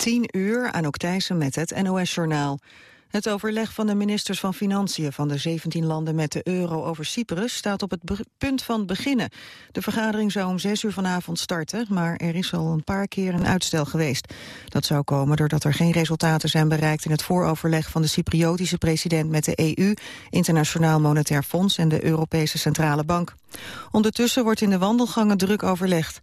10 uur, aan Thijssen met het NOS-journaal. Het overleg van de ministers van Financiën van de 17 landen met de euro over Cyprus staat op het punt van beginnen. De vergadering zou om 6 uur vanavond starten, maar er is al een paar keer een uitstel geweest. Dat zou komen doordat er geen resultaten zijn bereikt in het vooroverleg van de Cypriotische president met de EU, Internationaal Monetair Fonds en de Europese Centrale Bank. Ondertussen wordt in de wandelgangen druk overlegd.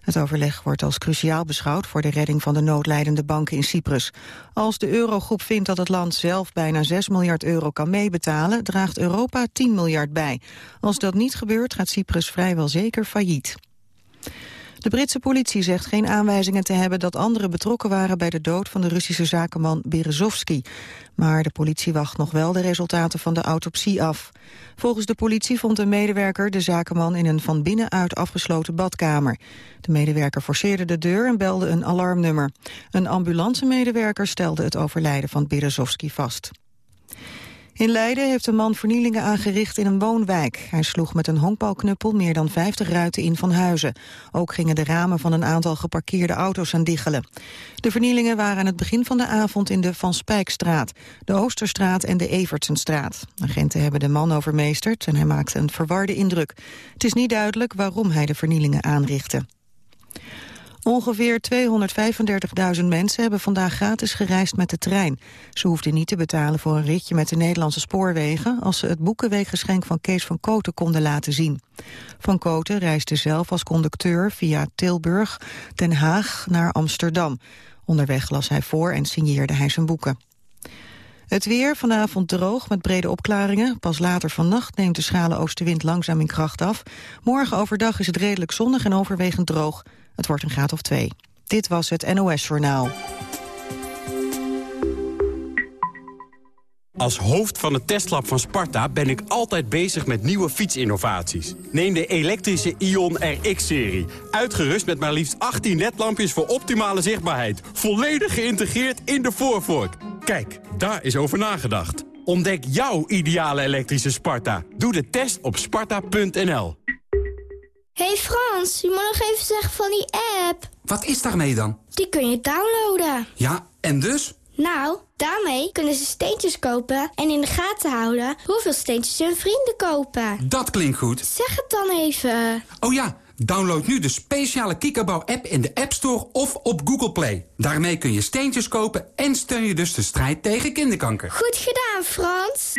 Het overleg wordt als cruciaal beschouwd voor de redding van de noodlijdende banken in Cyprus. Als de eurogroep vindt dat het land zelf bijna 6 miljard euro kan meebetalen, draagt Europa 10 miljard bij. Als dat niet gebeurt, gaat Cyprus vrijwel zeker failliet. De Britse politie zegt geen aanwijzingen te hebben dat anderen betrokken waren bij de dood van de Russische zakenman Berezovsky. Maar de politie wacht nog wel de resultaten van de autopsie af. Volgens de politie vond een medewerker de zakenman in een van binnenuit afgesloten badkamer. De medewerker forceerde de deur en belde een alarmnummer. Een ambulancemedewerker stelde het overlijden van Berezovsky vast. In Leiden heeft een man vernielingen aangericht in een woonwijk. Hij sloeg met een honkbalknuppel meer dan 50 ruiten in van huizen. Ook gingen de ramen van een aantal geparkeerde auto's aan diggelen. De vernielingen waren aan het begin van de avond in de Van Spijkstraat, de Oosterstraat en de Evertsenstraat. Agenten hebben de man overmeesterd en hij maakte een verwarde indruk. Het is niet duidelijk waarom hij de vernielingen aanrichtte. Ongeveer 235.000 mensen hebben vandaag gratis gereisd met de trein. Ze hoefden niet te betalen voor een ritje met de Nederlandse spoorwegen... als ze het boekenweeggeschenk van Kees van Koten konden laten zien. Van Koten reisde zelf als conducteur via Tilburg, Den Haag naar Amsterdam. Onderweg las hij voor en signeerde hij zijn boeken. Het weer vanavond droog met brede opklaringen. Pas later vannacht neemt de schrale oostenwind langzaam in kracht af. Morgen overdag is het redelijk zonnig en overwegend droog. Het wordt een graad of twee. Dit was het NOS Journaal. Als hoofd van het testlab van Sparta ben ik altijd bezig met nieuwe fietsinnovaties. Neem de elektrische Ion RX-serie. Uitgerust met maar liefst 18 ledlampjes voor optimale zichtbaarheid. Volledig geïntegreerd in de voorvork. Kijk, daar is over nagedacht. Ontdek jouw ideale elektrische Sparta. Doe de test op sparta.nl hey Frans, je moet nog even zeggen van die app. Wat is daarmee dan? Die kun je downloaden. Ja, en dus? Nou, daarmee kunnen ze steentjes kopen en in de gaten houden hoeveel steentjes hun vrienden kopen. Dat klinkt goed. Zeg het dan even. Oh ja, download nu de speciale Kikkerbouw-app in de App Store of op Google Play. Daarmee kun je steentjes kopen en steun je dus de strijd tegen kinderkanker. Goed gedaan, Frans.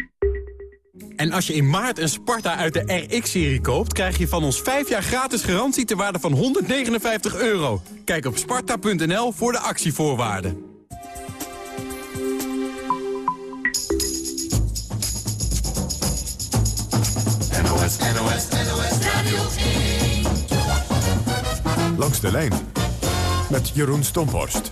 En als je in maart een Sparta uit de RX-serie koopt... krijg je van ons 5 jaar gratis garantie ter waarde van 159 euro. Kijk op sparta.nl voor de actievoorwaarden. NOS, NOS, NOS Radio 1. Langs de lijn met Jeroen Stomhorst.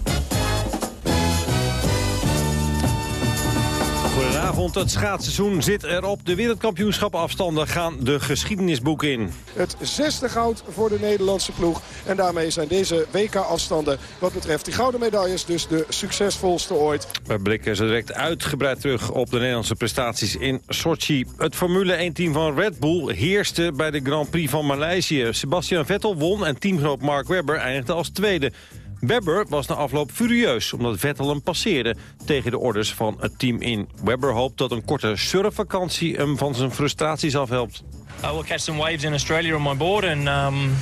Goedenavond, het schaatsseizoen zit erop. De wereldkampioenschapafstanden gaan de geschiedenisboek in. Het zesde goud voor de Nederlandse ploeg. En daarmee zijn deze WK-afstanden wat betreft die gouden medailles dus de succesvolste ooit. We blikken zo direct uitgebreid terug op de Nederlandse prestaties in Sochi. Het Formule 1-team van Red Bull heerste bij de Grand Prix van Maleisië. Sebastian Vettel won en teamgenoot Mark Webber eindigde als tweede. Webber was na afloop furieus omdat Vettel hem passeerde tegen de orders van het team in. Webber hoopt dat een korte surfvakantie hem van zijn frustraties afhelpt. I will catch some waves in Australia on my board and um,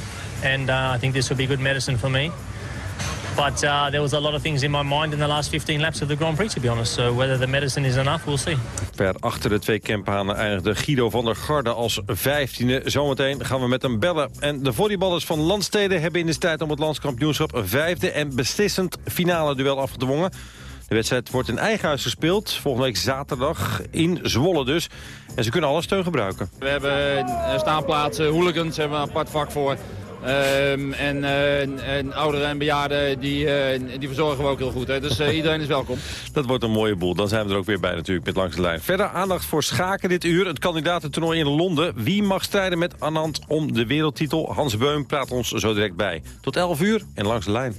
and uh, I think this will be good medicine for me. But uh, there was a lot of things in my mind in the last 15 laps of the Grand Prix, to be honest. So whether the medicine is enough, we'll see. Ver achter de twee campanen eindigde Guido van der Garde als vijftiende. Zometeen gaan we met hem bellen. En de volleyballers van Landsteden hebben in de tijd om het landskampioenschap... een vijfde en beslissend finale duel afgedwongen. De wedstrijd wordt in eigen huis gespeeld. Volgende week zaterdag in Zwolle dus. En ze kunnen alle steun gebruiken. We hebben staanplaatsen, hooligans hebben we een apart vak voor. Um, en, uh, en, ouderen en bejaarden, die, uh, die verzorgen we ook heel goed. Hè. Dus uh, iedereen is welkom. Dat wordt een mooie boel. Dan zijn we er ook weer bij natuurlijk met Langs de Lijn. Verder aandacht voor schaken dit uur. Het kandidatentoernooi in Londen. Wie mag strijden met Anand om de wereldtitel? Hans Beum praat ons zo direct bij. Tot 11 uur en Langs de Lijn.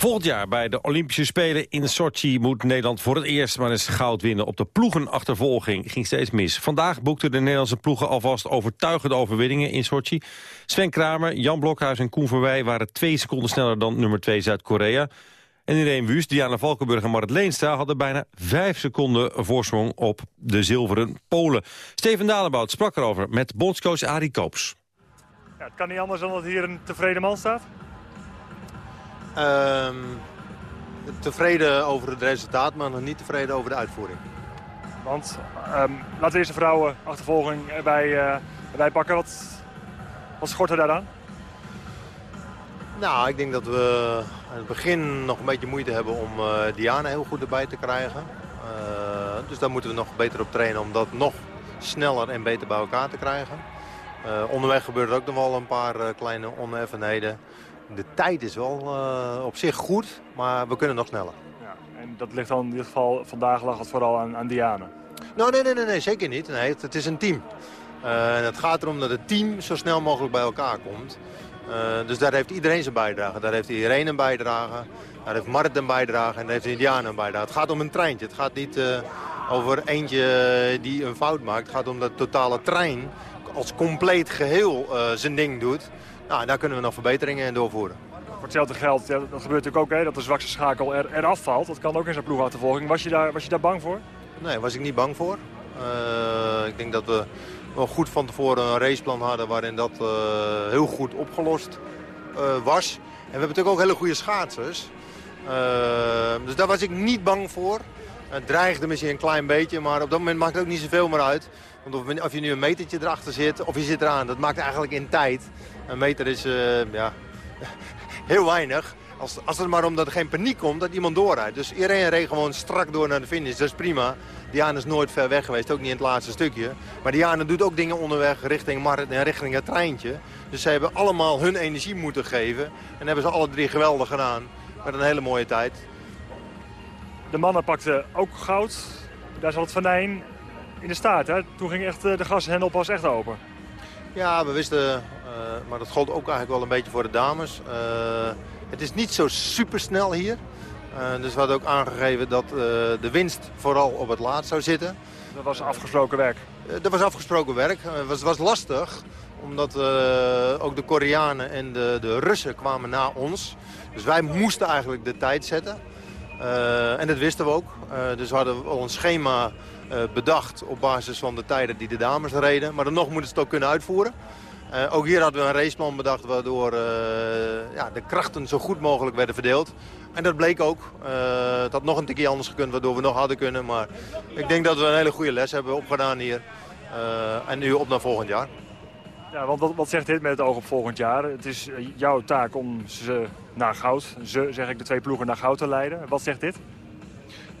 Volgend jaar bij de Olympische Spelen in Sochi moet Nederland voor het eerst maar eens goud winnen. Op de ploegenachtervolging ging steeds mis. Vandaag boekten de Nederlandse ploegen alvast overtuigende overwinningen in Sochi. Sven Kramer, Jan Blokhuis en Koen Verwij waren twee seconden sneller dan nummer 2 Zuid-Korea. En Irene Wust, Diana Valkenburg en Marit Leenstra hadden bijna vijf seconden voorsprong op de zilveren Polen. Steven Dalebout sprak erover met bondscoach Arie Koops. Ja, het kan niet anders dan dat hier een tevreden man staat. Ehm, tevreden over het resultaat, maar nog niet tevreden over de uitvoering. Want ehm, laten we eerst de vrouwen achtervolging erbij, eh, erbij pakken. Wat, wat schort er daaraan? Nou, ik denk dat we aan het begin nog een beetje moeite hebben om uh, Diana heel goed erbij te krijgen. Uh, dus daar moeten we nog beter op trainen om dat nog sneller en beter bij elkaar te krijgen. Uh, onderweg gebeuren ook nog wel een paar kleine oneffenheden. De tijd is wel op zich goed, maar we kunnen nog sneller. Ja, en dat ligt dan in dit geval, vandaag lag het vooral aan, aan Diana? Nou, nee, nee, nee, nee, zeker niet. Nee, het, het is een team. en het gaat erom dat het team zo snel mogelijk bij elkaar komt. Uh, dus daar heeft iedereen zijn bijdrage. Daar heeft iedereen een bijdrage. Daar heeft Mart een bijdrage en daar heeft Indiana een bijdrage. Het gaat om een treintje. Het gaat niet over eentje die een fout maakt. Het gaat om dat totale trein als compleet geheel zijn ding doet. Nou, daar kunnen we nog verbeteringen in doorvoeren. Voor hetzelfde geld, ja, dat gebeurt natuurlijk ook, hè, dat de zwakste schakel er, eraf valt. Dat kan ook in zijn ploegachtervolging. Was je daar, was je daar bang voor? Nee, was ik niet bang voor. ik denk dat we wel goed van tevoren een raceplan hadden waarin dat uh, heel goed opgelost uh, was. En we hebben natuurlijk ook hele goede schaatsers. Dus daar was ik niet bang voor. Het dreigde misschien een klein beetje, maar op dat moment maakt het ook niet zoveel meer uit. Want of, je nu een metertje erachter zit of je zit eraan, dat maakt eigenlijk in tijd. Een meter is ja, heel weinig. Als, als het maar omdat er geen paniek komt, dat iemand doorrijdt. Dus iedereen reed gewoon strak door naar de finish. Dat is prima. Diana is nooit ver weg geweest, ook niet in het laatste stukje. Maar Diana doet ook dingen onderweg richting Marit en richting het treintje. Dus ze hebben allemaal hun energie moeten geven. En hebben ze alle drie geweldig gedaan. Met een hele mooie tijd. De mannen pakten ook goud. Daar zat het Van in de staart. Hè? Toen ging echt eh, de gashendel pas echt open. Ja, we wisten, uh, maar dat gold ook eigenlijk wel een beetje voor de dames. Uh, het is niet zo supersnel hier. Dus we hadden ook aangegeven dat de winst vooral op het laat zou zitten. Dat was afgesproken werk? Dat was afgesproken werk. Het was, was, lastig, omdat ook de Koreanen en de, de Russen kwamen na ons. Dus wij moesten eigenlijk de tijd zetten. En dat wisten we ook. dus we hadden al een schema bedacht op basis van de tijden die de dames reden. Maar dan nog moeten ze het ook kunnen uitvoeren. Ook hier hadden we een raceplan bedacht waardoor ja, de krachten zo goed mogelijk werden verdeeld. En dat bleek ook. Uh, het had nog een tikje anders gekund waardoor we nog hadden kunnen. Maar ik denk dat we een hele goede les hebben opgedaan hier. en nu op naar volgend jaar. Ja, want wat, wat zegt dit met het oog op volgend jaar? Het is jouw taak om ze naar goud, ze zeg ik de twee ploegen naar goud te leiden. Wat zegt dit?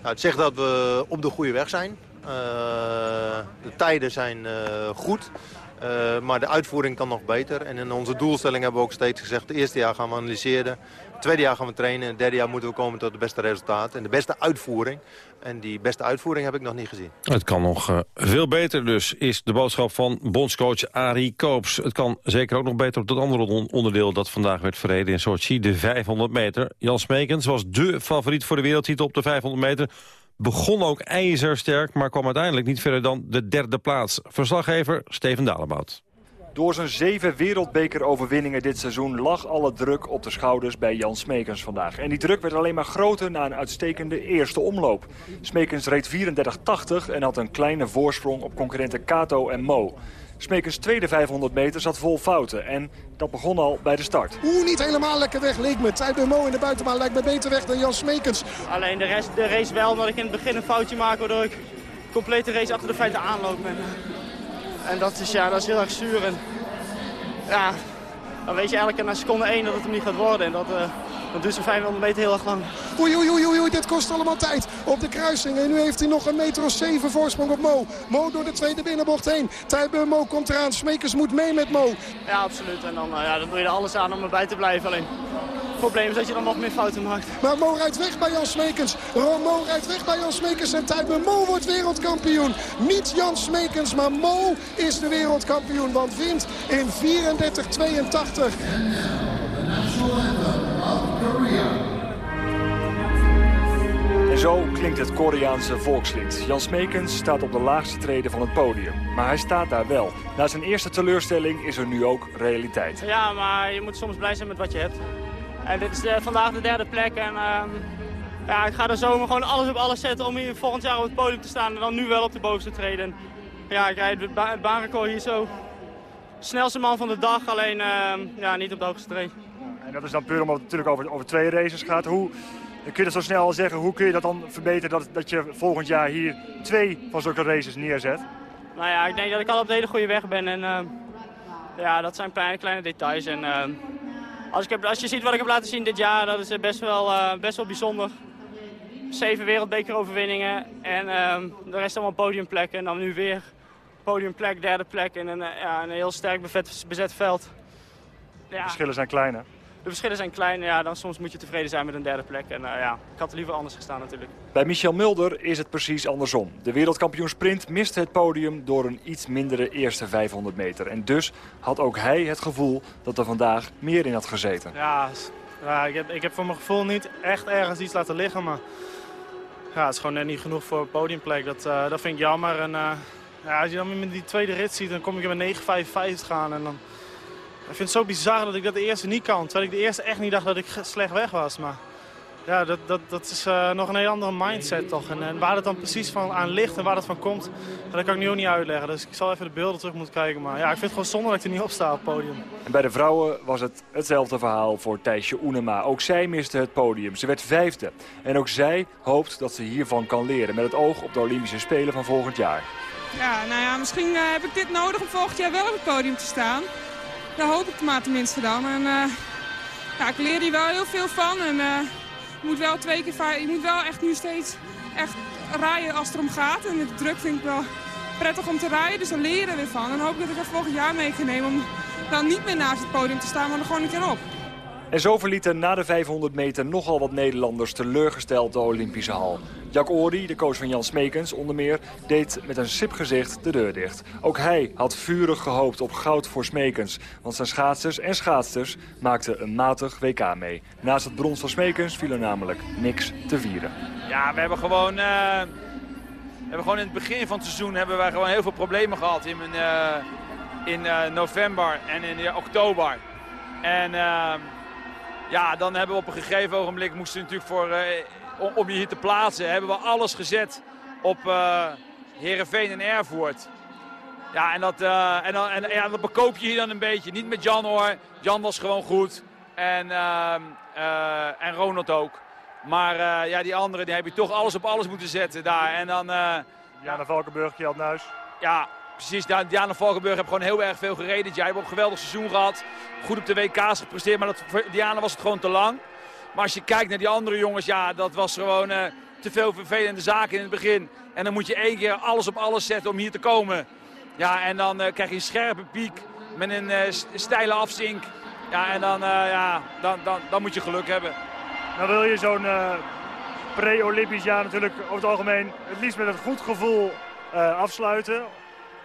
Nou, het zegt dat we op de goede weg zijn. de tijden zijn goed. Uh, maar de uitvoering kan nog beter. En in onze doelstelling hebben we ook steeds gezegd... het eerste jaar gaan we analyseren, tweede jaar gaan we trainen... en het derde jaar moeten we komen tot het beste resultaat en de beste uitvoering. En die beste uitvoering heb ik nog niet gezien. Het kan nog uh, veel beter dus, is de boodschap van bondscoach Arie Koops. Het kan zeker ook nog beter op dat andere onderdeel... dat vandaag werd verreden in Sochi, de 500 meter. Jan Smekens was dé favoriet voor de wereldtitel op de 500 meter begon ook ijzersterk, maar kwam uiteindelijk niet verder dan de derde plaats. Verslaggever Steven Dalebout. Door zijn zeven wereldbekeroverwinningen dit seizoen lag alle druk op de schouders bij Jan Smekens vandaag. En die druk werd alleen maar groter na een uitstekende eerste omloop. Smekens reed 34,80 en had een kleine voorsprong op concurrenten Kato en Mo. Smekens tweede 500 meter zat vol fouten. En dat begon al bij de start. Oeh, niet helemaal lekker weg leek me. Tijd Mo in de buitenbaan lijkt me beter weg dan Jan Smekens. Alleen de, rest, de race wel, omdat ik in het begin een foutje maak... waardoor ik complete race achter de feiten aanloop. En, en dat, is, ja, dat is heel erg zuur. En, ja, dan weet je eigenlijk na seconde 1 dat het hem niet gaat worden. En dat, uh, dat duurt zo'n 500 meter heel erg lang. Oei, oei, oei, oei, dit kost allemaal tijd op de kruising. En nu heeft hij nog een meter of 7 voorsprong op Mo. Mo door de tweede binnenbocht heen. Tijbe Mo komt eraan. Smekers moet mee met Mo. Ja, absoluut. En dan, uh, ja, dan doe je er alles aan om erbij te blijven. Alleen probleem is dat je dan nog meer fouten maakt. Maar Mo rijdt weg bij Jan Smekens. Mo rijdt weg bij Jan Smekens. En Tijbe Mo wordt wereldkampioen. Niet Jan Smekens, maar Mo is de wereldkampioen. Want wint in 34-82. zo klinkt het Koreaanse volkslied. Jan Smekens staat op de laagste treden van het podium. Maar hij staat daar wel. Na zijn eerste teleurstelling is er nu ook realiteit. Ja, maar je moet soms blij zijn met wat je hebt. En dit is de, vandaag de derde plek. En ehm, ja, ik ga er zomer gewoon alles op alles zetten om hier volgend jaar op het podium te staan. En dan nu wel op de bovenste treden. Ja, ik rijd het, ba het baanrecord hier zo. Snelste man van de dag, alleen ehm, ja, niet op de hoogste treden. En dat is dan puur omdat het natuurlijk over, over twee races gaat. Hoe kun je dat zo snel zeggen? Hoe kun je dat dan verbeteren dat, dat je volgend jaar hier twee van zulke races neerzet? Nou ja, ik denk dat ik al op de hele goede weg ben. En ehm, ja, dat zijn kleine, kleine details. En als, ik heb, als je ziet wat ik heb laten zien dit jaar, dat is best wel, eh, best wel bijzonder. Zeven wereldbekeroverwinningen en ehm, de rest allemaal podiumplekken. En dan nu weer podiumplek, derde plek in een, eh, ja, een heel sterk bezet, bezet veld. Ja. De verschillen zijn klein, hè? De verschillen zijn klein, ja, dan soms moet je tevreden zijn met een derde plek. En uh, ja, ik had er liever anders gestaan natuurlijk. Bij Michel Mulder is het precies andersom. De wereldkampioen sprint miste het podium door een iets mindere eerste 500 meter. En dus had ook hij het gevoel dat er vandaag meer in had gezeten. Ja, ja ik, heb, ik heb voor mijn gevoel niet echt ergens iets laten liggen, maar ja, het is gewoon net niet genoeg voor een podiumplek. Dat, uh, dat vind ik jammer. En, uh, ja, als je dan met die tweede rit ziet, dan kom ik met 9,55 gaan. En dan, vind het zo bizar dat ik dat de eerste niet kan. Terwijl ik de eerste echt niet dacht dat ik slecht weg was. Maar ja, dat, dat, dat is uh, nog een heel andere mindset toch. En, en, waar het dan precies van aan ligt en waar dat van komt, dat kan ik nu ook niet uitleggen. Dus ik zal even de beelden terug moeten kijken. Maar ja, ik vind het gewoon zonde dat ik er niet op sta op het podium. En bij de vrouwen was het hetzelfde verhaal voor Thijsje Oenema. Ook zij miste het podium. Ze werd vijfde. En ook zij hoopt dat ze hiervan kan leren. Met het oog op de Olympische Spelen van volgend jaar. Ja, nou ja, misschien uh, heb ik dit nodig om volgend jaar wel op het podium te staan. Daar hoop ik maar tenminste dan. En, uh, ja, ik leer hier wel heel veel van. En, je moet wel twee keer je moet wel echt nu steeds echt rijden als het erom gaat. En de druk vind ik wel prettig om te rijden, dus dan leren we van. En hoop ik dat ik dat volgend jaar mee kan nemen om dan niet meer naast het podium te staan, maar er gewoon een keer op. En zo verlieten na de 500 meter nogal wat Nederlanders teleurgesteld de Olympische hal. Jack Ory, de coach van Jan Smekens onder meer, deed met een sip gezicht de deur dicht. Ook hij had vurig gehoopt op goud voor Smekens. Want zijn schaatsers en schaatsters maakten een matig WK mee. Naast het brons van Smekens viel er namelijk niks te vieren. Ja, we hebben gewoon... Uh, we hebben gewoon in het begin van het seizoen hebben wij gewoon heel veel problemen gehad. In, uh, in uh, november en in oktober. En ja, dan hebben we op een gegeven ogenblik moesten natuurlijk voor, uh, om je hier te plaatsen, hebben we alles gezet op uh, Heerenveen en Ervoort. Ja, en dat, uh, en, dan, en ja, dat bekoop je hier dan een beetje. Niet met Jan hoor. Jan was gewoon goed. En, ehm, en Ronald ook. Maar ja, die anderen die heb je toch alles op alles moeten zetten daar. En dan... Jana Valkenburg, Kjeld Nuis. Ja, precies. Diana Valkenburg heeft gewoon heel erg veel gereden. Jij hebt een geweldig seizoen gehad. Goed op de WK's gepresteerd, maar dat, voor Diana was het gewoon te lang. Maar als je kijkt naar die andere jongens, ja, dat was gewoon uh, te veel vervelende zaken in het begin. En dan moet je één keer alles op alles zetten om hier te komen. Ja, en dan uh, krijg je een scherpe piek met een uh, steile afzink. Ja, en dan, ja, dan, dan, dan moet je geluk hebben. Dan wil je zo'n pre-Olympisch jaar natuurlijk over het algemeen het liefst met een goed gevoel afsluiten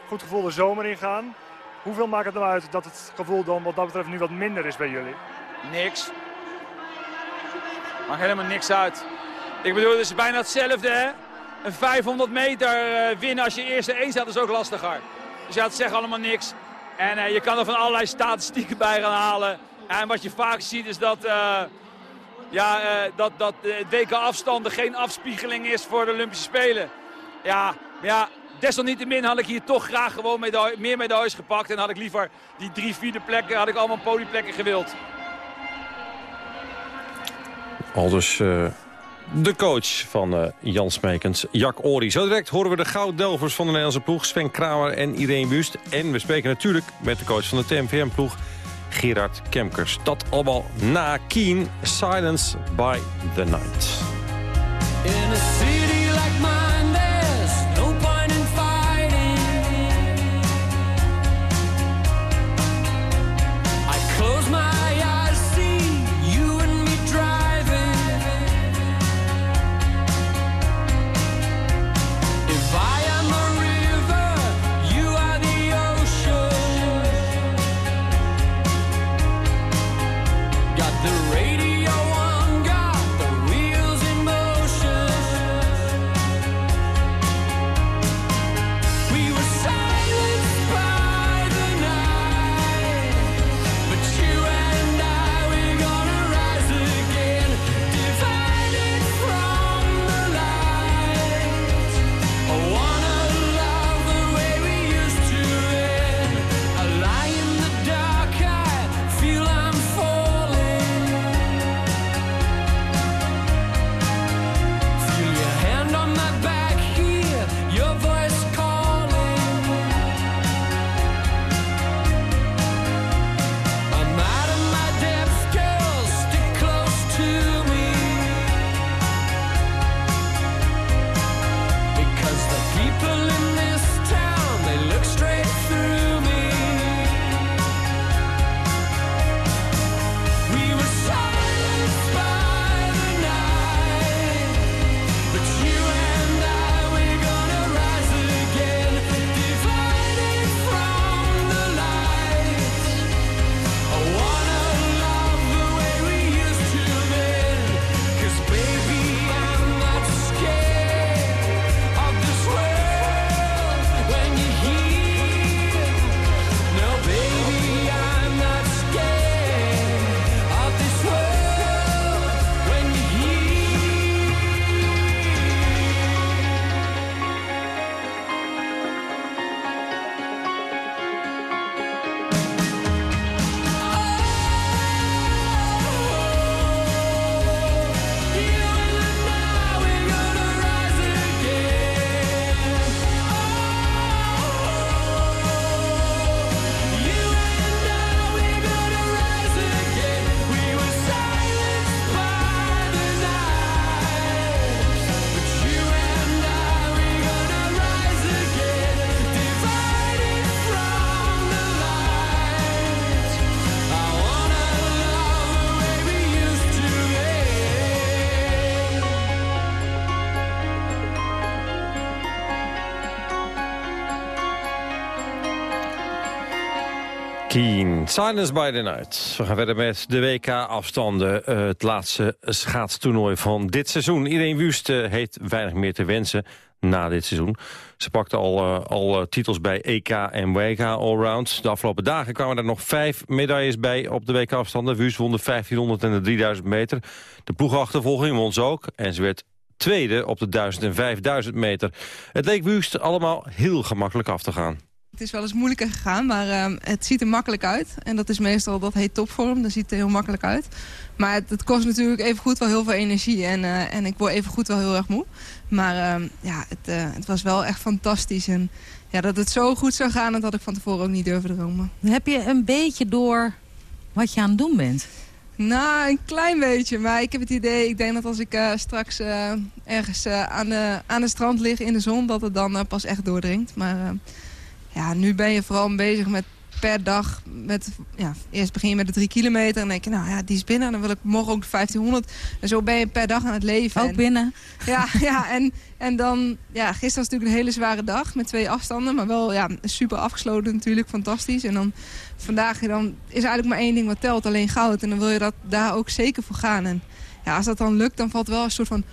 goed gevoel de zomer ingaan. Hoeveel maakt het nou uit dat het gevoel dan wat dat betreft nu wat minder is bij jullie? Niks. Maakt helemaal niks uit. Ik bedoel, het is bijna hetzelfde hè. Een 500 meter uh, winnen als je eerste één staat is ook lastiger. Dus ja, het zegt allemaal niks. En uh, je kan er van allerlei statistieken bij gaan halen. En wat je vaak ziet is dat, uh, ja, dat, dat het WK afstanden geen afspiegeling is voor de Olympische Spelen. Ja, ja, Desalniettemin had ik hier toch graag gewoon medaille, meer medailles gepakt. En had ik liever die drie, vierde plekken, had ik allemaal podiumplekken gewild. Al dus uh, de coach van uh, Jan Smekens, Jack Ori. Zo direct horen we de gouddelvers van de Nederlandse ploeg, Sven Kramer en Irene Wust. En we spreken natuurlijk met de coach van de TMVM-ploeg, Gerard Kemkers. Dat allemaal na Keen, Silence by the Night. In a city like mine. Keen, Silence by the Night. We gaan verder met de WK-afstanden. Uh, het laatste schaatstoernooi van dit seizoen. Iedereen Wust uh, heeft weinig meer te wensen na dit seizoen. Ze pakte al, uh, al titels bij EK en WK Allround. De afgelopen dagen kwamen er nog vijf medailles bij op de WK-afstanden. Wust won de 1500 en de 3000 meter. De ploegachtervolging won ze ook. En ze werd tweede op de 1000 en 5000 meter. Het leek Wust allemaal heel gemakkelijk af te gaan. Het is wel eens moeilijker gegaan, maar uh, het ziet er makkelijk uit. En dat is meestal, dat heet topvorm, dat ziet er heel makkelijk uit. Maar het, het kost natuurlijk even goed wel heel veel energie. En, uh, en ik word even goed wel heel erg moe. Maar uh, ja, het, uh, het, was wel echt fantastisch. En ja, dat het zo goed zou gaan, dat had ik van tevoren ook niet durven dromen. Heb je een beetje door wat je aan het doen bent? Nou, een klein beetje. Maar ik heb het idee, ik denk dat als ik straks ergens aan, de, aan de strand lig in de zon... dat het dan pas echt doordringt. Maar ja, nu ben je vooral bezig met per dag. Met, ja, eerst begin je met de drie kilometer. En dan denk je, nou ja, die is binnen. Dan wil ik morgen ook de 1500. En zo ben je per dag aan het leven. Ook binnen. Ja, ja en, en dan... Ja, gisteren was natuurlijk een hele zware dag met twee afstanden. Maar wel ja, super afgesloten natuurlijk. Fantastisch. En dan vandaag dan is eigenlijk maar één ding wat telt. Alleen goud. En dan wil je dat daar ook zeker voor gaan. En ja, als dat dan lukt, dan valt wel een soort van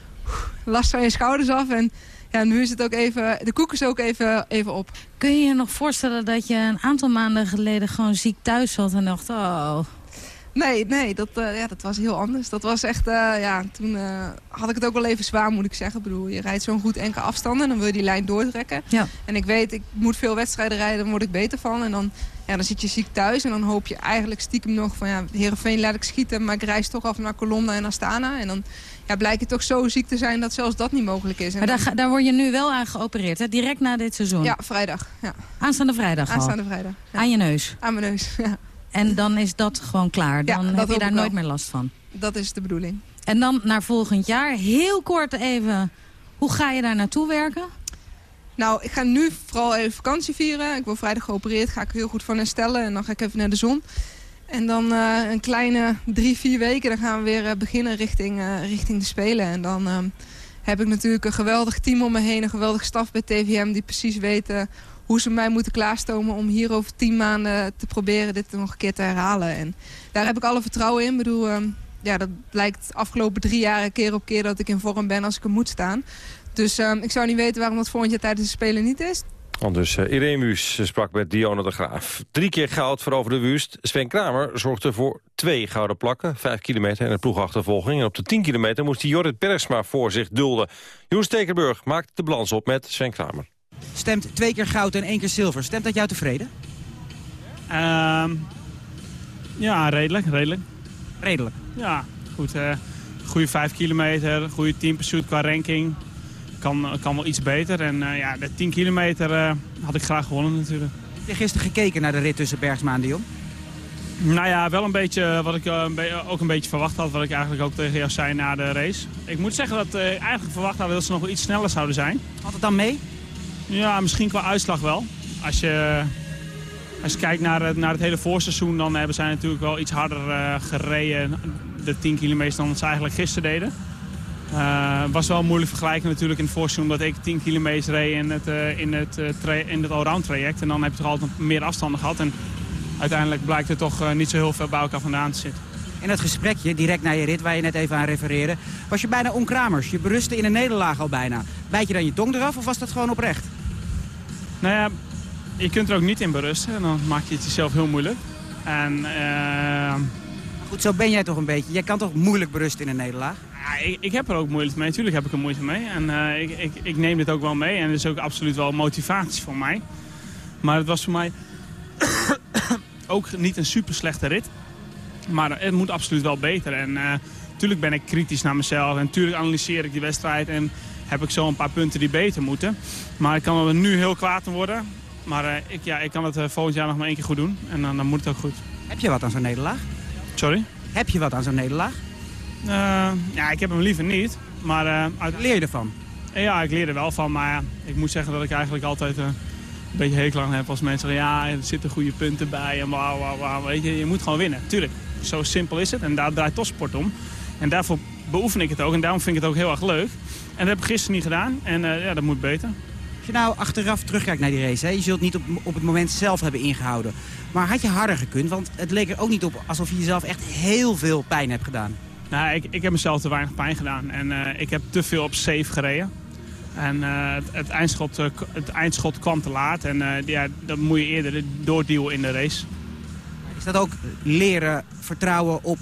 last van je schouders af. En ja, nu is het ook even, de koek is ook even, even op. Kun je je nog voorstellen dat je een aantal maanden geleden gewoon ziek thuis zat en dacht, oh... Nee, nee, dat, uh, ja, dat was heel anders. Dat was echt, uh, ja, toen uh, had ik het ook wel even zwaar, moet ik zeggen. Ik bedoel, je rijdt zo'n goed enkele afstanden en dan wil je die lijn doortrekken. Ja. En ik weet, ik moet veel wedstrijden rijden, dan word ik beter van. En dan, ja, dan zit je ziek thuis en dan hoop je eigenlijk stiekem nog van, ja, Heerenveen laat ik schieten, maar ik reis toch af naar Colomna en Astana. En dan ja, blijkt het toch zo ziek te zijn dat zelfs dat niet mogelijk is. En maar daar, daar word je nu wel aan geopereerd, hè? direct na dit seizoen? Ja, vrijdag. Ja. Aanstaande vrijdag Aanstaande vrijdag. Ja. Aan je neus? Aan mijn neus, ja. En dan is dat gewoon klaar? Dan heb je daar nooit meer last van? Dat is de bedoeling. En dan naar volgend jaar, heel kort even, hoe ga je daar naartoe werken? Nou, ik ga nu vooral even vakantie vieren. Ik word vrijdag geopereerd, ga ik heel goed van herstellen. En dan ga ik even naar de zon. En dan uh, een kleine drie, vier weken, dan gaan we weer uh, beginnen richting, uh, richting de Spelen. En dan heb ik natuurlijk een geweldig team om me heen, een geweldige staf bij TVM... die precies weten hoe ze mij moeten klaarstomen om hier over tien maanden te proberen dit nog een keer te herhalen. En daar heb ik alle vertrouwen in. Ik bedoel, ja, dat lijkt de afgelopen drie jaar keer op keer dat ik in vorm ben als ik er moet staan. Dus ik zou niet weten waarom dat volgend jaar tijdens de Spelen niet is. Want dus uh, Irene Wust sprak met Dionne de Graaf. Drie keer goud voor over de Wust. Sven Kramer zorgde voor twee gouden plakken. Vijf kilometer en een ploegachtervolging. En op de tien kilometer moest hij Jorrit Bergsma voor zich dulden. Joen Stekenburg maakt de balans op met Sven Kramer. Stemt twee keer goud en één keer zilver. Stemt dat jou tevreden? Um, ja, redelijk, redelijk. Redelijk? Ja, goed. Uh, goede vijf kilometer, goede teampursuit qua ranking kan, kan wel iets beter. En uh, ja, de 10 kilometer uh, had ik graag gewonnen natuurlijk. Heb je gisteren gekeken naar de rit tussen Bergsma en Dion? Nou ja, wel een beetje wat ik uh, ook een beetje verwacht had. Wat ik eigenlijk ook tegen jou zei na de race. Ik moet zeggen dat ik eigenlijk verwacht had dat ze nog wel iets sneller zouden zijn. Had het dan mee? Ja, misschien qua uitslag wel. Als je, als je kijkt naar het, naar het hele voorseizoen, dan hebben zij natuurlijk wel iets harder gereden. De 10 kilometer dan ze eigenlijk gisteren deden. Het uh, was wel moeilijk vergelijken natuurlijk in het voorseizoen dat ik 10 kilometer reed in het, uh, in het, uh, in het allround traject. En dan heb je toch altijd meer afstanden gehad. En uiteindelijk blijkt er toch niet zo heel veel bij elkaar vandaan te zitten. In dat gesprekje, direct na je rit, waar je net even aan refereerde, was je bijna onkramers. Je berustte in een nederlaag al bijna. Bijt je dan je tong eraf of was dat gewoon oprecht? Nou ja, je kunt er ook niet in berusten. En dan maak je het jezelf heel moeilijk. En... Goed, zo ben jij toch een beetje. Jij kan toch moeilijk berusten in een nederlaag? Ja, ik, ik, heb er ook moeite mee. Natuurlijk heb ik er moeite mee. En uh, ik, ik, ik, neem dit ook wel mee. En het is ook absoluut wel motivatie voor mij. Maar het was voor mij ook niet een super slechte rit. Maar het moet absoluut wel beter. En natuurlijk uh, ben ik kritisch naar mezelf. En natuurlijk analyseer ik die wedstrijd. En heb ik zo een paar punten die beter moeten. Maar ik kan er nu heel kwaad om worden. Maar uh, ik, ja, ik kan het volgend jaar nog maar één keer goed doen. En dan, dan moet het ook goed. Heb je wat aan zo'n nederlaag? Sorry? Heb je wat aan zo'n nederlaag? Uh, ja, ik heb hem liever niet. Maar, uh, uit... Leer je ervan? Ja, ik leer er wel van. Maar ik moet zeggen dat ik eigenlijk altijd uh, een beetje hekel aan heb als mensen zeggen... ja, er zitten goede punten bij en wauw, wauw, wauw. Weet je, je moet gewoon winnen. Tuurlijk, zo simpel is het. En daar draait topsport om. En daarvoor beoefen ik het ook. En daarom vind ik het ook heel erg leuk. En dat heb ik gisteren niet gedaan. En ja, dat moet beter. Als je nou achteraf terugkijkt naar die race, hè, je zult niet op, op het moment zelf hebben ingehouden. Maar had je harder gekund? Want het leek er ook niet op alsof je jezelf echt heel veel pijn hebt gedaan. Nou, ik, ik heb mezelf te weinig pijn gedaan. En eh, ik heb te veel op safe gereden. En eh, het, het, eindschot, eh, het eindschot kwam te laat. En ja, dat moet je eerder doorduwen in de race. Is dat ook leren vertrouwen op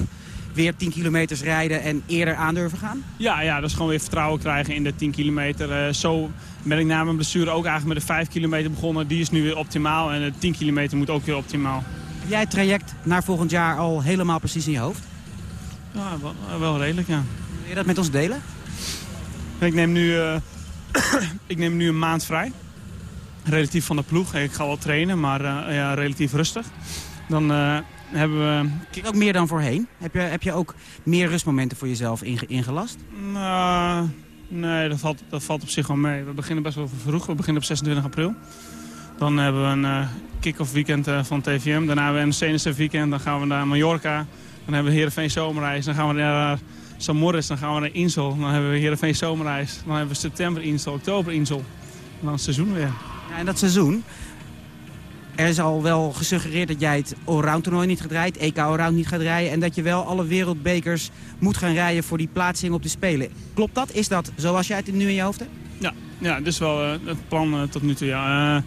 weer 10 kilometers rijden en eerder aandurven gaan? Ja, ja, dat is gewoon weer vertrouwen krijgen in de 10 kilometer. zo ben ik na mijn blessure ook eigenlijk met de 5 kilometer begonnen. Die is nu weer optimaal en de 10 kilometer moet ook weer optimaal. Heb jij het traject naar volgend jaar al helemaal precies in je hoofd? Ja, wel, wel redelijk, ja. Wil je dat met ons delen? Ik neem nu, uh, ik neem nu een maand vrij. Relatief van de ploeg. Ik ga wel trainen, maar uh, ja, relatief rustig. Dan uh, hebben we... Kijk, ook meer dan voorheen? Heb je, heb je ook meer rustmomenten voor jezelf ingelast? Nou, nee, dat valt, dat valt op zich wel mee. We beginnen best wel vroeg. We beginnen op 26 april. Dan hebben we een kick-off weekend van TVM. Daarna hebben we een weekend. Dan gaan we naar Mallorca. Dan hebben we Heerenveen Zomerreis. Dan gaan we naar Samoris. Dan gaan we naar Insel. Dan hebben we Heerenveen Zomerreis. Dan hebben we september Insel, oktober Insel. En dan het seizoen weer. Ja, en dat seizoen, er is al wel gesuggereerd dat jij het allround toernooi niet gaat rijden, EK allround niet gaat rijden en dat je wel alle wereldbekers moet gaan rijden voor die plaatsing op de Spelen. Klopt dat? Is dat zoals jij het nu in je hoofd hebt? Ja, ja dat is wel uh, het plan uh, tot nu toe. Ja. Uh,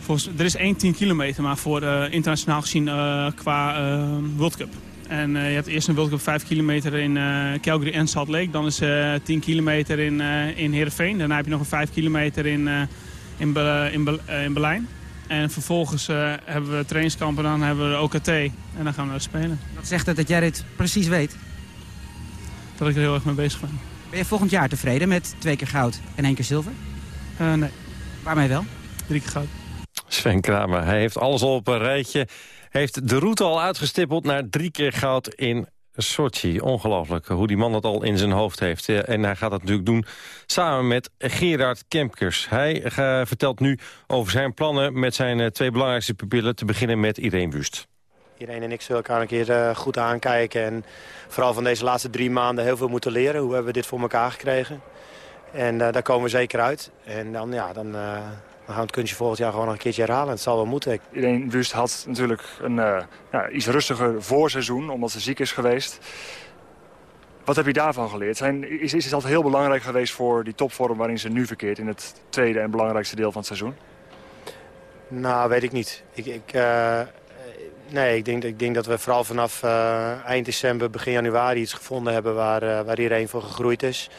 volgens, er is één 10 kilometer, maar voor internationaal gezien qua World Cup. En uh, je hebt eerst een World Cup 5 kilometer in uh, Calgary en Salt Lake. Dan is uh, 10 kilometer in, in Heerenveen. Daarna heb je nog een 5 kilometer in, in, Be in, Be in Berlijn. En vervolgens hebben we trainingskampen, dan hebben we de OKT. En dan gaan we naar spelen. Wat zegt het dat jij dit precies weet? Dat ik er heel erg mee bezig ben. Ben je volgend jaar tevreden met twee keer goud en één keer zilver? nee. Waarmee wel? Drie keer goud. Sven Kramer, hij heeft alles al op een rijtje heeft de route al uitgestippeld naar drie keer goud in Sochi. Ongelooflijk hoe die man dat al in zijn hoofd heeft. En hij gaat dat natuurlijk doen samen met Gerard Kempkers. Hij uh, vertelt nu over zijn plannen met zijn uh, twee belangrijkste pupillen... te beginnen met Irene Wust. Irene en ik zullen elkaar een keer uh, goed aankijken. En vooral van deze laatste drie maanden heel veel moeten leren. Hoe hebben we dit voor elkaar gekregen? En daar komen we zeker uit. En dan, ja, dan dan gaan we het kunstje volgend jaar gewoon nog een keertje herhalen. Het zal wel moeten. Iedereen Wust had natuurlijk een uh, ja, iets rustiger voorseizoen, omdat ze ziek is geweest. Wat heb je daarvan geleerd? Zijn, is, is het altijd heel belangrijk geweest voor die topvorm waarin ze nu verkeert... in het tweede en belangrijkste deel van het seizoen? Nou, weet ik niet. Ik, ik uh, nee, ik denk, ik denk dat we vooral vanaf uh, eind december, begin januari iets gevonden hebben... waar, waar iedereen voor gegroeid is.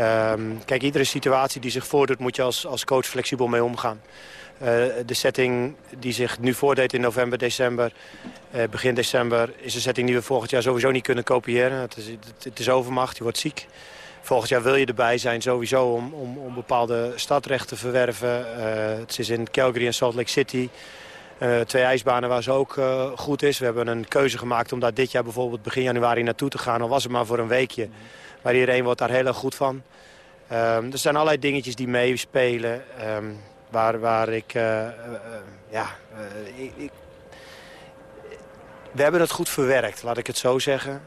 Um, kijk, iedere situatie die zich voordoet moet je als, als coach flexibel mee omgaan. Uh, de setting die zich nu voordeed in november, december, uh, begin december... is een setting die we volgend jaar sowieso niet kunnen kopiëren. Het is, het, is overmacht, je wordt ziek. Volgend jaar wil je erbij zijn sowieso om, om, om bepaalde stadrechten te verwerven. Uh, het is in Calgary en Salt Lake City... Twee ijsbanen waar ze ook goed is. We hebben een keuze gemaakt om daar dit jaar bijvoorbeeld begin januari naartoe te gaan. Al was het maar voor een weekje. Maar iedereen wordt daar heel erg goed van. Um, er zijn allerlei dingetjes die meespelen. Um, waar, waar ik... Uh, uh, ja, uh, ik, we hebben het goed verwerkt, laat ik het zo zeggen.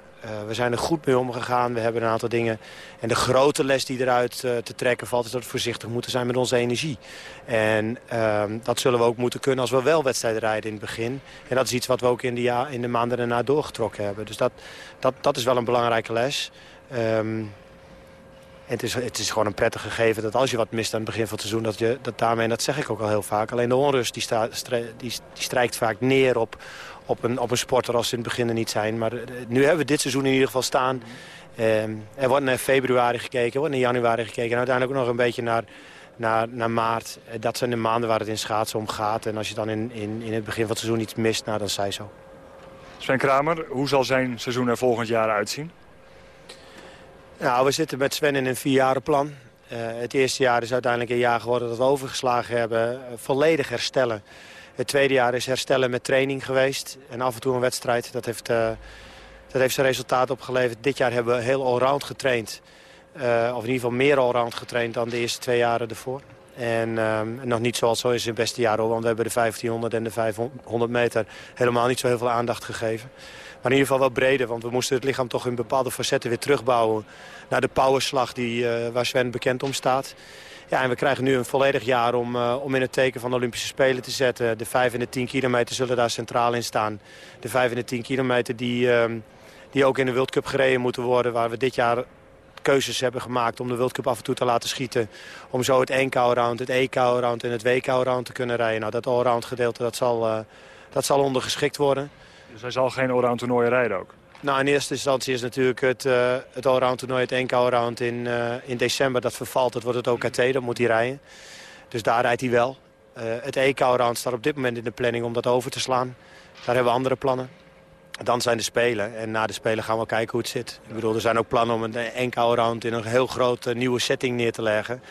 we zijn er goed mee omgegaan. We hebben een aantal dingen... En de grote les die eruit te trekken valt... is dat we voorzichtig moeten zijn met onze energie. En um, dat zullen we ook moeten kunnen als we wel wedstrijden rijden in het begin. En dat is iets wat we ook in de, ja, in de maanden daarna doorgetrokken hebben. Dus dat, dat, dat is wel een belangrijke les. Um, het is, het is gewoon een prettig gegeven dat als je wat mist aan het begin van het seizoen... dat, je, dat daarmee, en dat zeg ik ook al heel vaak... alleen de onrust die, sta, die, die strijkt vaak neer op, op, een, op een sporter als ze in het begin er niet zijn. Maar eh, nu hebben we dit seizoen in ieder geval staan. Eh, er wordt naar februari gekeken, er wordt naar januari gekeken... en uiteindelijk ook nog een beetje naar, naar, naar maart. Eh, dat zijn de maanden waar het in schaatsen om gaat. En als je dan in, in, in het begin van het seizoen iets mist, nou, dan zij zo. Sven Kramer, hoe zal zijn seizoen er volgend jaar uitzien? Nou, we zitten met Sven in een vierjarenplan. Uh, het eerste jaar is uiteindelijk een jaar geworden dat we overgeslagen hebben. Uh, volledig herstellen. Het tweede jaar is herstellen met training geweest. En af en toe een wedstrijd. Dat heeft, uh, dat heeft zijn resultaat opgeleverd. Dit jaar hebben we heel allround getraind. of in ieder geval meer allround getraind dan de eerste twee jaren ervoor. En um, nog niet zoals zo in zijn beste jaren. Want we hebben de 1500 en de 500 meter helemaal niet zo heel veel aandacht gegeven. Maar in ieder geval wel breder, want we moesten het lichaam toch in bepaalde facetten weer terugbouwen... naar de powerslag die, uh, waar Sven bekend om staat. Ja, en we krijgen nu een volledig jaar om, om in het teken van de Olympische Spelen te zetten. De 5 en de 10 kilometer zullen daar centraal in staan. De 5 en de 10 kilometer die, ehm, die ook in de World Cup gereden moeten worden. Waar we dit jaar keuzes hebben gemaakt om de World Cup af en toe te laten schieten. Om zo het 1 round het EK round en het WK round te kunnen rijden. Nou, dat allround gedeelte dat zal, uh, dat zal ondergeschikt worden. Dus hij zal geen allround toernooien rijden ook? Nou, in eerste instantie is natuurlijk het, uh, het allround toernooi, het 1 round in, uh, in december. Dat vervalt, dat wordt het OKT, dat moet hij rijden. Dus daar rijdt hij wel. het EK round staat op dit moment in de planning om dat over te slaan. Daar hebben we andere plannen. Dan zijn de Spelen. En na de Spelen gaan we kijken hoe het zit. Ik bedoel, er zijn ook plannen om een NK-round in een heel grote nieuwe setting neer te leggen.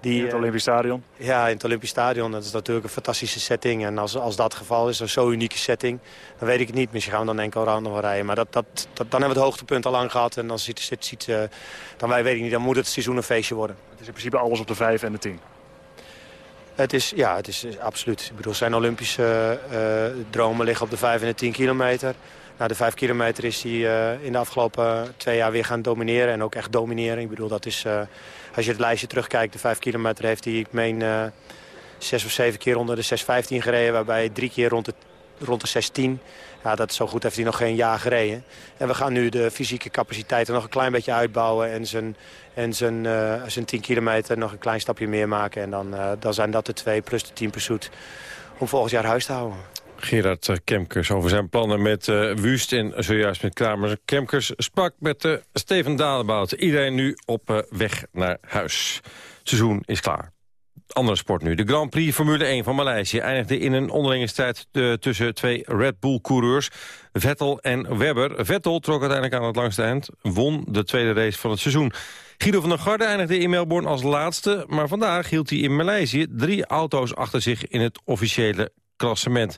Die, in het Olympisch Stadion? Ja, in het Olympisch Stadion. Dat is natuurlijk een fantastische setting. En als, als dat het geval is, een zo unieke setting, dan weet ik het niet. Misschien gaan we dan enkel round nog rijden. Maar dat, dat, dan hebben we het hoogtepunt al lang gehad. En dan, ziet, ziet, ziet, uh, dan wij weet ik niet, dan moet het seizoen een feestje worden. Het is in principe alles op de 5 en de 10? Het is, ja, het is absoluut. Ik bedoel, zijn Olympische uh, dromen liggen op de 5 en de 10 kilometer. Na de 5 kilometer is hij uh, in de afgelopen twee jaar weer gaan domineren. En ook echt domineren. Ik bedoel, dat is, uh, als je het lijstje terugkijkt, de 5 kilometer heeft hij, ik meen, uh, zes of zeven keer onder de 6.15 gereden. Waarbij drie keer rond de, rond de 6.10. Ja, dat zo goed heeft hij nog geen jaar gereden. En we gaan nu de fysieke capaciteiten nog een klein beetje uitbouwen. En zijn, en zijn, zijn 10 kilometer nog een klein stapje meer maken. En dan, dan zijn dat de twee plus de 10 pursuit om volgend jaar huis te houden. Gerard eh, Kemkers over zijn plannen met uh, Wust en zojuist met Kramer. Kemkers sprak met uh, Steven Dalebout. Iedereen nu op weg naar huis. Het seizoen is klaar. Andere sport nu. De Grand Prix Formule 1 van Maleisië eindigde in een onderlinge strijd tussen twee Red Bull-coureurs, Vettel en Webber. Vettel trok uiteindelijk aan het langste eind, won de tweede race van het seizoen. Guido van der Garde eindigde in Melbourne als laatste, maar vandaag hield hij in Maleisië drie auto's achter zich in het officiële klassement.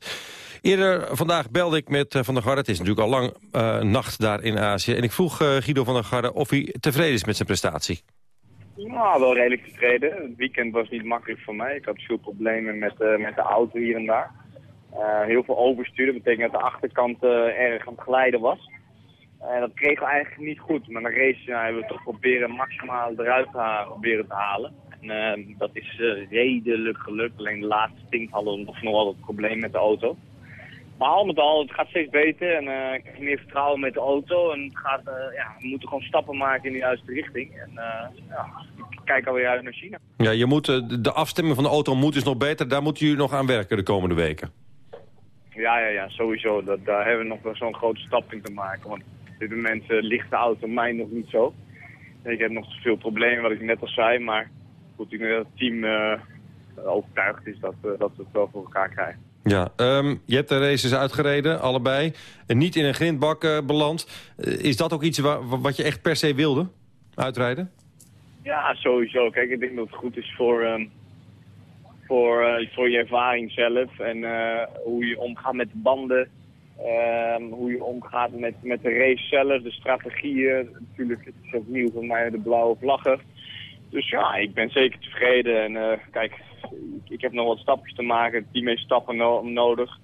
Eerder vandaag belde ik met eh, Van der Garde. Het is natuurlijk al lang uh, nacht daar in Azië. En ik vroeg uh, Guido van der Garde of hij tevreden is met zijn prestatie. Nou, wel redelijk tevreden. Het weekend was niet makkelijk voor mij. Ik had veel problemen met, met de auto hier en daar. heel veel overstuur. Dat betekent dat de achterkant erg aan het glijden was. En dat kregen we eigenlijk niet goed. Maar de race hebben we toch proberen maximaal eruit te proberen te halen. En dat is redelijk gelukt. Alleen de laatste we nog wel het probleem met de auto. Maar al met al, het gaat steeds beter en uh, ik heb meer vertrouwen met de auto. En het gaat, uh, ja, we moeten gewoon stappen maken in de juiste richting. En uh, ja, ik kijk alweer uit naar China. Ja, je moet, de afstemming van de auto moet dus nog beter. Daar moeten jullie nog aan werken de komende weken. Ja, ja, ja, sowieso. Dat, daar hebben we nog wel zo'n grote stap in te maken. Want op dit moment ligt de auto mij nog niet zo. Ik heb nog veel problemen, wat ik net al zei. Maar goed, ik denk dat het team overtuigd is dat, dat we het wel voor elkaar krijgen. Ja, um, je hebt de races uitgereden, allebei. En niet in een grindbak uh, beland. Is dat ook iets wa wat je echt per se wilde, uitrijden? Ja, sowieso. Kijk, ik denk dat het goed is voor, um, voor, uh, voor je ervaring zelf. En hoe je omgaat met de banden. Um, hoe je omgaat met, met de race zelf, de strategieën. Natuurlijk, het is ook nieuw voor mij, de blauwe vlaggen. Dus ja, ik ben zeker tevreden. En kijk, ik heb nog wat stapjes te maken, die mee stappen no nodig.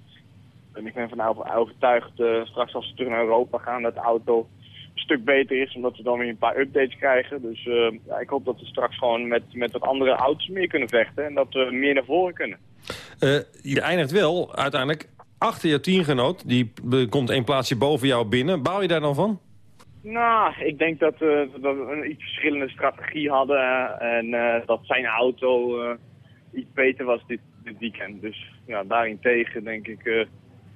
En ik ben van overtuigd, uh, straks als we terug naar Europa gaan, dat de auto een stuk beter is, omdat we dan weer een paar updates krijgen. Dus uh, ja, ik hoop dat we straks gewoon met, met wat andere auto's meer kunnen vechten en dat we meer naar voren kunnen. Je eindigt wel uiteindelijk achter je teamgenoot, die komt één plaatsje boven jou binnen. Bouw je daar dan van? Nou, ik denk dat, uh, dat we een iets verschillende strategie hadden en uh, dat zijn auto uh, iets beter was dit, dit weekend. Dus ja, daarentegen denk ik,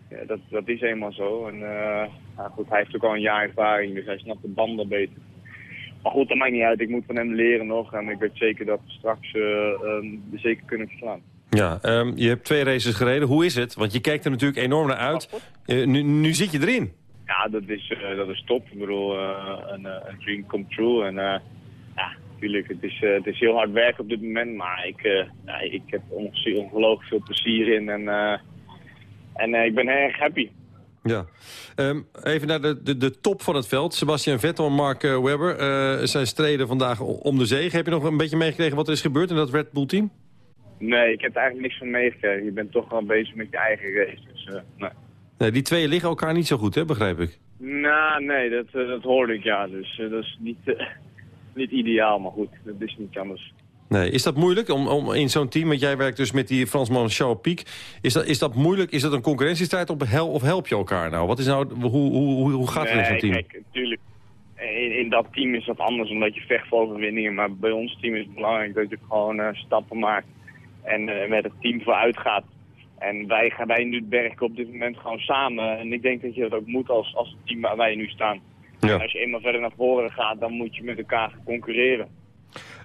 ja, dat, dat is eenmaal zo. En nou goed, hij heeft ook al een jaar ervaring, dus hij snapt de banden beter. Maar goed, dat maakt niet uit. Ik moet van hem leren nog. En ik weet zeker dat we straks um, de zeker kunnen verslaan. Ja, um, je hebt twee races gereden. Hoe is het? Want je kijkt er natuurlijk enorm naar uit. Nu, nu zit je erin. Ja, dat is, uh, dat is top. Ik bedoel, uh, een, een dream come true. En uh, ja, natuurlijk, het is, uh, het is heel hard werken op dit moment, maar ik, uh, ja, ik heb ongelooflijk veel plezier in en, uh, en ik ben erg happy. Ja. Um, even naar de, de, de top van het veld. Sebastian Vettel en Mark Webber zijn streden vandaag om de zege. Heb je nog een beetje meegekregen wat er is gebeurd in dat Red Bull team? Nee, ik heb er eigenlijk niks van meegekregen. Je bent toch wel bezig met je eigen race. Dus, nee. Nee. die twee liggen elkaar niet zo goed, hè, begrijp ik? Nou, nee, dat, dat hoorde ik, ja. Dus dat is niet niet ideaal, maar goed, dat is niet anders. Nee, is dat moeilijk om, om in zo'n team, want jij werkt dus met die Fransman Charles Piek, is dat, is dat moeilijk? Is dat een concurrentiestrijd op hel, of help je elkaar nou? Wat is nou hoe, hoe, hoe, hoe gaat het in zo'n team? kijk, natuurlijk. In, in dat team is dat anders, omdat je vecht voor overwinningen. Maar bij ons team is het belangrijk dat je gewoon eh, stappen maakt en eh, met het team vooruit gaat. En wij, gaan, wij nu werken op dit moment gewoon samen. En ik denk dat je dat ook moet als, als het team waar wij nu staan. En als je eenmaal verder naar voren gaat, dan moet je met elkaar concurreren.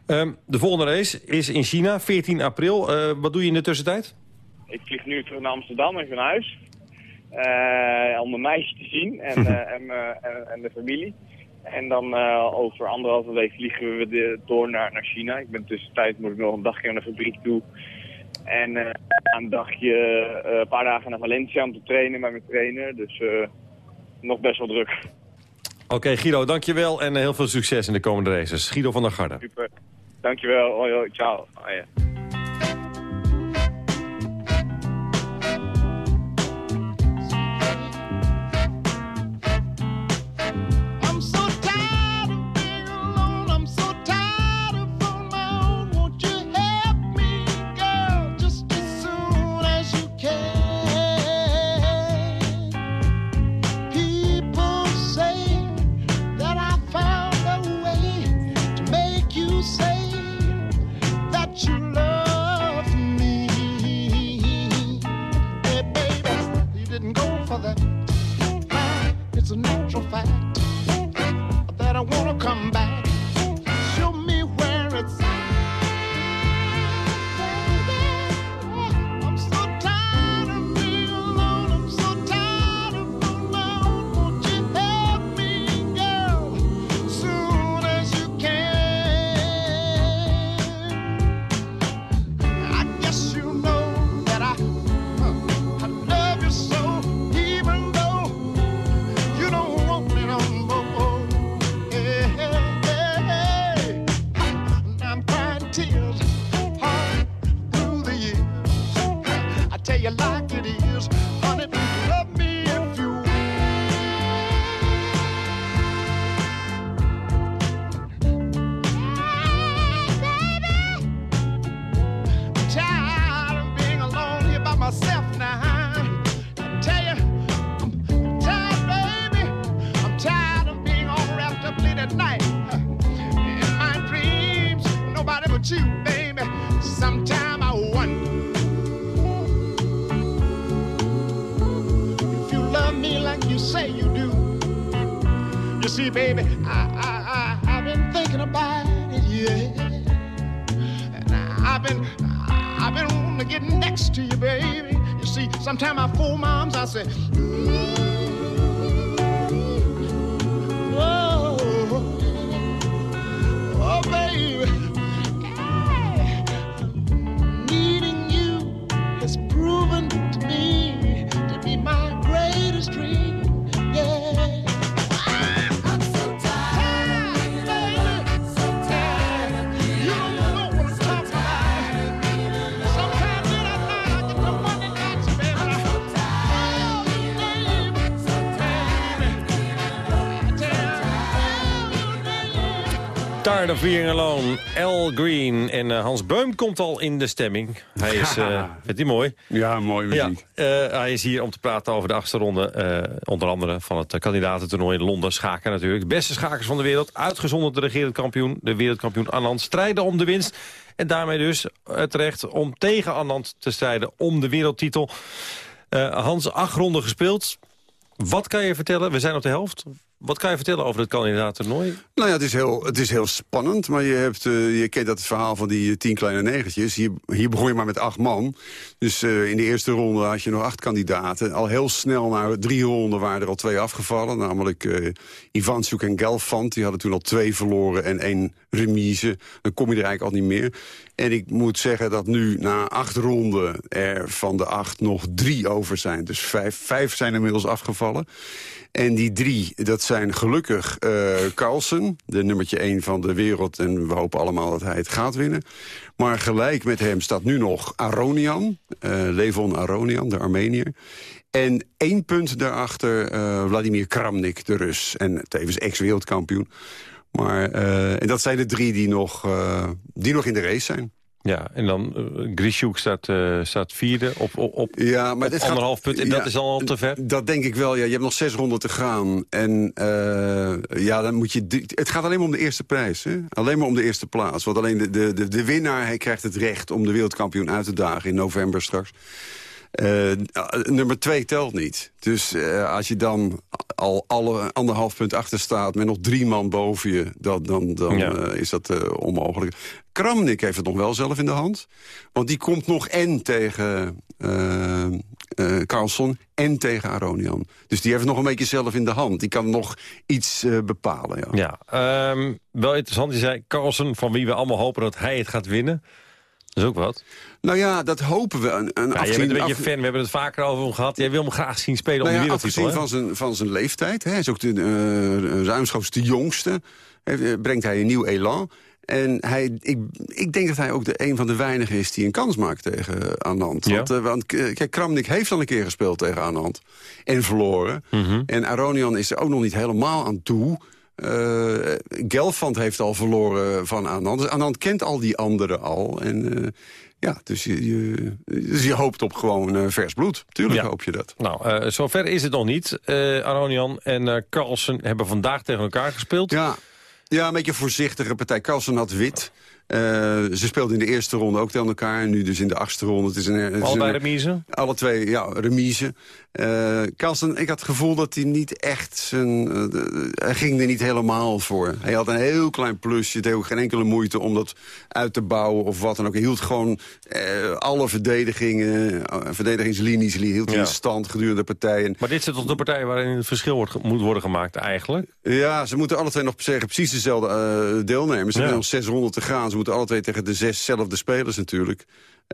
Ehm, de volgende race is in China, 14 april. Eh, wat doe je in de tussentijd? Ik vlieg nu terug naar Amsterdam, even naar huis. Eh, om mijn meisje te zien en, eh, en, en, en, de familie. En dan over anderhalve week vliegen we de, door naar, naar China. Ik ben tussentijd moet ik nog een dagje naar de fabriek toe. En een dagje, een paar dagen naar Valencia om te trainen met mijn trainer. Dus nog best wel druk. Oké, Guido, dankjewel en heel veel succes in de komende races. Guido van der Garde. Super. Dankjewel. Hoi, hoi. Ciao. Hoi. Sometimes Tired of Being Alone, Al Green. En uh, Hans Beum komt al in de stemming. Hij is, uh, vindt hij mooi? Ja, mooi muziek. Ja, uh, hij is hier om te praten over de achtste ronde. onder andere van het kandidatentoernooi in Londen. Schaken natuurlijk. De beste schakers van de wereld. Uitgezonderd de regerend kampioen. De wereldkampioen Anand strijden om de winst. En daarmee dus het recht om tegen Anand te strijden om de wereldtitel. Hans, acht ronden gespeeld. Wat kan je vertellen? We zijn op de helft. Wat kan je vertellen over het kandidaat-toernooi? Nou ja, het is heel, het is heel spannend. Maar je, hebt, uh, je kent dat verhaal van die tien kleine negentjes. Hier, hier begon je maar met acht man. Dus uh, in de eerste ronde had je nog acht kandidaten. Al heel snel na drie ronden waren er al twee afgevallen. Namelijk uh, Ivansuk en Gelfand. Die hadden toen al twee verloren en één remise. Dan kom je er eigenlijk al niet meer. En ik moet zeggen dat nu na acht ronden er van de acht nog drie over zijn. Dus vijf, vijf zijn inmiddels afgevallen. En die drie, dat zijn gelukkig uh, Carlsen, de nummertje 1 van de wereld. En we hopen allemaal dat hij het gaat winnen. Maar gelijk met hem staat nu nog Aronian, uh, Levon Aronian, de Armenier. En één punt daarachter uh, Vladimir Kramnik, de Rus. En tevens ex-wereldkampioen. Maar en dat zijn de drie die nog, die nog in de race zijn. Ja, en dan uh, Grishuk staat, uh, staat vierde op, op, op, ja, maar op anderhalf punt. En dat is al te ver? Dat denk ik wel, ja. Je hebt nog zes ronden te gaan. En uh, ja, dan moet je... Het gaat alleen maar om de eerste prijs. Hè? Alleen maar om de eerste plaats. Want alleen de, de, de, de winnaar hij krijgt het recht om de wereldkampioen uit te dagen in november straks. Uh, nummer twee telt niet. Dus uh, als je dan al alle anderhalf punt achter staat... met nog drie man boven je, dat, dan, dan ja. uh, is dat onmogelijk. Kramnik heeft het nog wel zelf in de hand. Want die komt nog en tegen Carlson en tegen Aronian. Dus die heeft het nog een beetje zelf in de hand. Die kan nog iets bepalen. Ja, ja um, wel interessant. Je zei Carlson, van wie we allemaal hopen dat hij het gaat winnen... Dat is ook wat. Nou ja, dat hopen we. Een, een ja, je bent een beetje fan, we hebben het vaker over hem gehad. Jij wil hem graag zien spelen nou om de ja, wereldtitel. van zijn, van zijn leeftijd. Hè. Hij is ook de, uh, ruimschoots de jongste. Heeft, brengt hij een nieuw elan. En hij, ik, ik denk dat hij ook de, een van de weinigen is die een kans maakt tegen Anand. Ja. Want, uh, want kijk, Kramnik heeft al een keer gespeeld tegen Anand. En verloren. Mhm. Mm -hmm. En Aronian is er ook nog niet helemaal aan toe. Uh, Gelfand heeft al verloren van Anand. Dus Anand kent al die anderen al. En uh, ja, dus je, je, dus je hoopt op gewoon uh, vers bloed. Tuurlijk ja. hoop je dat. Nou, zover is het nog niet. Aronian en Carlsen hebben vandaag tegen elkaar gespeeld. Ja, ja een beetje een voorzichtige partij. Carlsen had wit. Uh, ze speelden in de eerste ronde ook tegen elkaar. En nu dus in de achtste ronde. Het is een, het Allebei remise? Alle twee, ja, remise. Uh, Carlsen, ik had het gevoel dat hij niet echt zijn... Uh, hij ging er niet helemaal voor. Hij had een heel klein plusje. Heeft ook geen enkele moeite om dat uit te bouwen of wat dan ook. Hij hield gewoon alle verdedigingen, verdedigingslinies hield ja. in stand gedurende de partijen. Maar dit zit toch de partij waarin het verschil wordt, moet worden gemaakt eigenlijk? Ja, ze moeten alle twee nog zeggen precies dezelfde deelnemers. Ze ja. hebben nog zes ronden te gaan. Ze moeten alle twee tegen de zeszelfde spelers natuurlijk.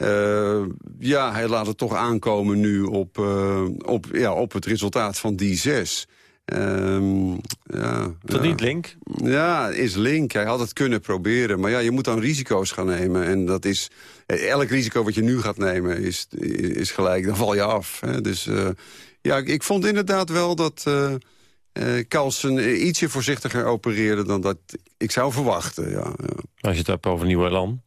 Uh, ja, hij laat het toch aankomen nu op, uh, op, ja, op het resultaat van die zes. Um, ja, is dat ja. niet link? Ja, is link. Hij had het kunnen proberen. Maar ja, je moet dan risico's gaan nemen. En dat is... Elk risico wat je nu gaat nemen is, is gelijk. Dan val je af. Hè. Dus uh, ja, ik vond inderdaad wel dat... Uh, Carlsen ietsje voorzichtiger opereerde dan dat ik zou verwachten. Ja, ja. Als je het hebt over Nieuw-Elan.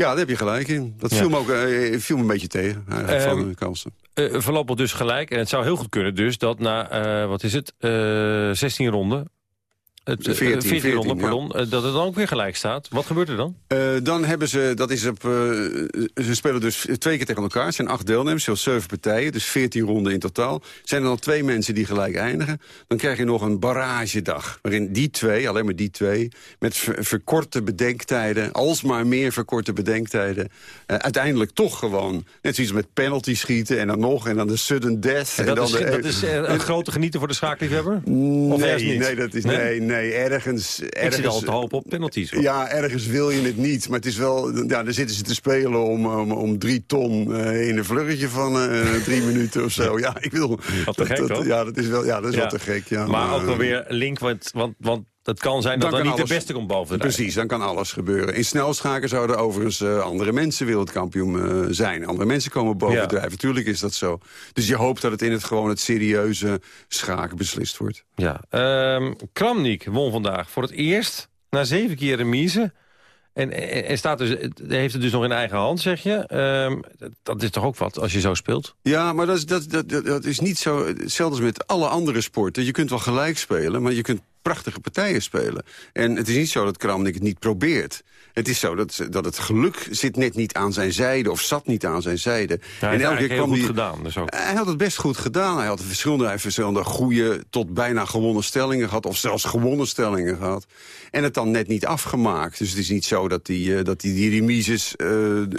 Ja, daar heb je gelijk in. Dat Ja. viel, me ook, uh, viel me een beetje tegen, eigenlijk, Ehm, van Carlsen. Eh, voorlopig dus gelijk. En het zou heel goed kunnen dus dat na, eh, wat is het, eh 16 ronden... Het, eh, 14, 14 ronden, 14, pardon, eh, dat het dan ook weer gelijk staat. Wat gebeurt er dan? Eh, dan hebben ze, dat is op, eh, ze spelen dus twee keer tegen elkaar. Het zijn acht deelnemers, zoals zeven partijen, dus 14 ronden in totaal. Zijn er dan twee mensen die gelijk eindigen, dan krijg je nog een barragedag. Waarin die twee, alleen maar die twee, met ver- verkorte bedenktijden, alsmaar meer verkorte bedenktijden, eh, uiteindelijk toch gewoon, net zoiets met penalty schieten en dan nog, en dan de sudden death. En dat dan is, de, dat is een grote genieten voor de schaakliefhebber? Of Nee, juist niet? nee, dat is, nee, nee, ergens... Ik ergens zit al te hopen op penalties. hoor. Ja, ergens wil je het niet. Maar het is wel, ja, dan zitten ze te spelen om, om, om drie ton eh, in een vluggetje van eh, drie minuten of zo. Ja, ik wil... Wat te dat- gek, dat-. Ja, dat is wel, ja, dat is Ja. wel te gek. Ja, maar ook wel weer link, want, want, want het kan zijn dat dan, niet de beste komt boven de Precies, dan kan alles gebeuren. In snelschaken zouden overigens eh, andere mensen wereldkampioen eh, zijn. Andere mensen komen bovendrijven. Tuurlijk is dat zo. Dus je hoopt dat het in het gewoon het serieuze schaken beslist wordt. Ja, ehm Kramnik won vandaag voor het eerst na zeven keer remise. En, en, en staat dus, heeft het dus nog in eigen hand, zeg je. Ehm, dat- dat is toch ook wat, als je zo speelt? Ja, maar dat is, dat, dat, dat- dat is niet zo hetzelfde als met alle andere sporten. Je kunt wel gelijk spelen, maar je kunt prachtige partijen spelen. En het is niet zo dat Kramnik het niet probeert. Het is zo dat, dat het geluk zit net niet aan zijn zijde... of zat niet aan zijn zijde. hij heeft eigenlijk heel goed gedaan, dus ook. Hij had het best goed gedaan. Hij had verschillende, hij verschillende goede tot bijna gewonnen stellingen gehad... of zelfs gewonnen stellingen gehad. En het dan net niet afgemaakt. Dus het is niet zo dat die, eh, dat die, die remises eh,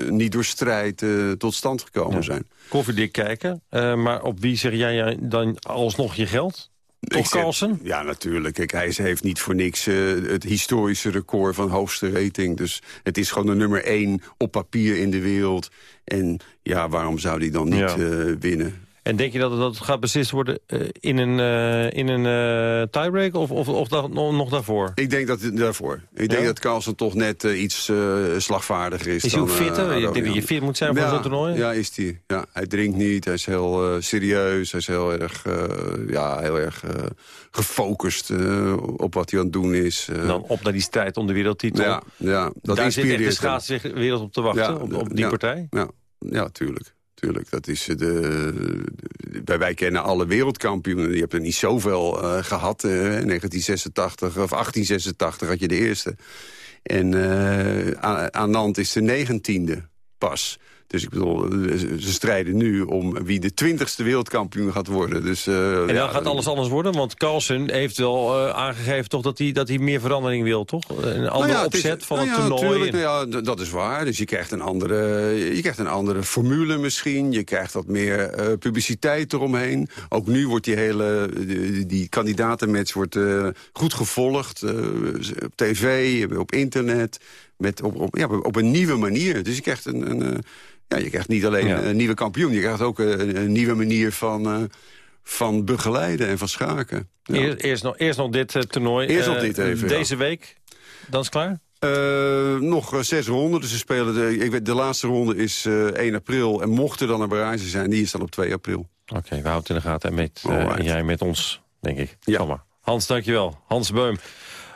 niet door strijd eh, tot stand gekomen zijn. Koffiedik kijken. Maar op wie zeg jij dan alsnog je geld? Toch Carlsen? Ja, natuurlijk. Kijk, hij heeft niet voor niks eh, het historische record van hoogste rating. Dus het is gewoon de nummer één op papier in de wereld. En ja, waarom zou hij dan niet Ja. eh, winnen? En denk je dat het, dat gaat beslist worden eh, in een, eh, in een eh, tiebreak of, of, of da- nog, nog daarvoor? Ik denk dat het daarvoor. Ik denk Ja? dat Carlsen toch net iets slagvaardiger is. Is hij ook fitter? Arroyo. denkt dat je fit moet zijn voor ja, zo'n toernooi? Ja, is hij. Ja, hij drinkt niet. Hij is heel serieus. Hij is heel erg, ja, heel erg gefocust op wat hij aan het doen is. Dan op naar die strijd om de wereldtitel. Ja, ja, dat Daar zit echt de schaatswereld op te wachten, op, op die partij. Ja, ja tuurlijk. Tuurlijk, dat is de, de- wij, kennen alle wereldkampioenen. Je hebt er niet zoveel eh, gehad. eh, 1986 of 1886 had je de eerste. En eh aan land is de negentiende pas. Dus ik bedoel, ze strijden nu om wie de twintigste wereldkampioen gaat worden. Dus, eh, En dan ja, gaat alles anders worden, want Carlsen heeft wel eh, aangegeven toch dat hij, dat hij meer verandering wil, toch? Een andere Nou ja, is- opzet van nou het ja, toernooi. tuurlijk, nou ja, dat is waar. Dus je krijgt een andere, je krijgt een andere formule misschien. Je krijgt wat meer eh, publiciteit eromheen. Ook nu wordt die hele die, die kandidatenmatch wordt, goed gevolgd. op tv, op internet. Met, op, op, ja, op een nieuwe manier. Dus je krijgt een... een ja, je krijgt niet alleen Ja. een nieuwe kampioen. Je krijgt ook een, een nieuwe manier van, eh, van begeleiden en van schaken. Ja. Eerst, eerst, nog, eerst nog dit eh, toernooi. Eerst nog Eh, dit even. Deze week, dan is klaar? Nog zes ronden. Dus ze spelen de, ik weet, de laatste ronde is eh 1 april. En mocht er dan een barrage zijn, die is dan op 2 april. Oké, we houden het in de gaten. En met, en jij met ons, denk ik. Ja. maar. Hans, dankjewel. Hans Beum.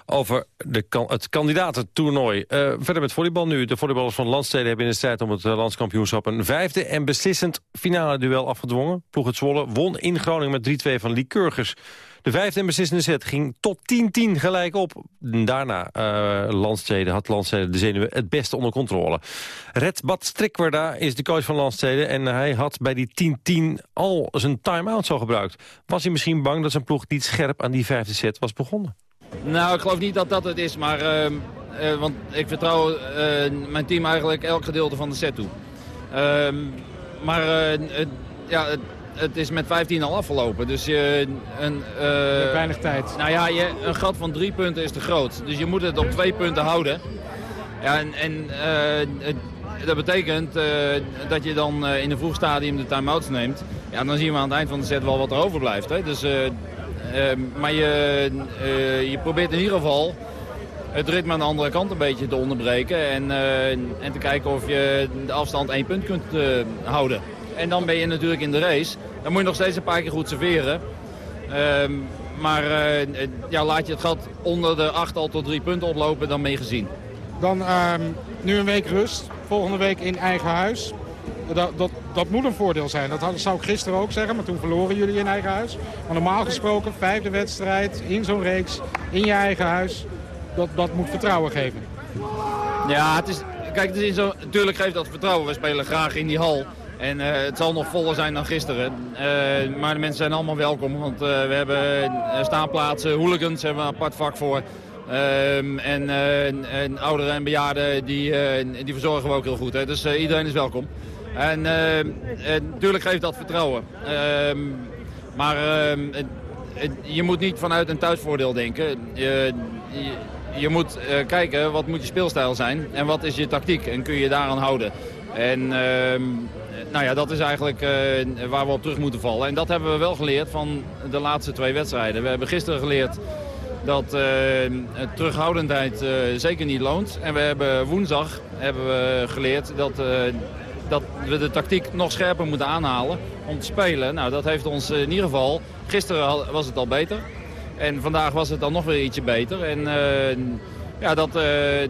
Over de, het kandidatentoernooi. Eh, verder met volleybal nu. De volleyballers van Landsteden hebben in de strijd om het eh, landskampioenschap... een vijfde en beslissend finale duel afgedwongen. Ploeg het Zwolle won in Groningen met 3-2 van Liekeurgers. De vijfde en beslissende set ging tot 10-10 gelijk op. Daarna Landsteden had Landsteden de zenuwen het beste onder controle. Red Bad Strikwerda is de coach van Landsteden... en hij had bij die 10-10 al zijn time-out zo gebruikt. Was hij misschien bang dat zijn ploeg niet scherp aan die vijfde set was begonnen? Nou, ik geloof niet dat dat het is, maar, ehm, eh, want ik vertrouw eh, mijn team eigenlijk elk gedeelte van de set toe. Ehm, maar eh, het, ja, het, het is met 15 al afgelopen, dus je, een, weinig tijd. Nou ja, je, een gat van drie punten is te groot, dus je moet het op twee punten houden. Ja, en, en het- dat betekent dat je dan in een vroeg stadium de time-outs neemt. Ja, dan zien we aan het eind van de set wel wat er overblijft. Hè? Dus, maar je, eh, je probeert in ieder geval het ritme aan de andere kant een beetje te onderbreken. En, eh, en te kijken of je de afstand één punt kunt eh, houden. En dan ben je natuurlijk in de race. Dan moet je nog steeds een paar keer goed serveren. Ehm, maar ja, laat je het gat onder de 8 al tot drie punten oplopen, dan je gezien. Dan ehm, nu een week rust. Volgende week in eigen huis. Dat, dat, dat moet een voordeel zijn. Dat zou ik gisteren ook zeggen, maar toen verloren jullie in eigen huis. Maar normaal gesproken, vijfde wedstrijd, in zo'n reeks, in je eigen huis. Dat, dat moet vertrouwen geven. Ja, het is, kijk, het is zo, natuurlijk geeft dat vertrouwen. We spelen graag in die hal. En eh, het zal nog voller zijn dan gisteren. Eh, maar de mensen zijn allemaal welkom. Want eh, we hebben staanplaatsen, hooligans hebben we een apart vak voor. Ehm, en, en- en ouderen en bejaarden, die, die verzorgen we ook heel goed. Hè. Dus iedereen is welkom. En eh, eh, natuurlijk geeft dat vertrouwen. Ehm, maar ehm, je moet niet vanuit een thuisvoordeel denken. Je, je, moet eh, kijken wat moet je speelstijl zijn en wat is je tactiek en kun je daaraan houden. En ehm, nou ja, dat is eigenlijk eh, waar we op terug moeten vallen. En dat hebben we wel geleerd van de laatste twee wedstrijden. We hebben gisteren geleerd dat eh, terughoudendheid zeker niet loont. En we hebben woensdag hebben we geleerd dat, dat we de tactiek nog scherper moeten aanhalen om te spelen. Nou, dat heeft ons in ieder geval... Gisteren was het al beter. En vandaag was het dan nog weer ietsje beter. En eh, ja, dat... eh, eh,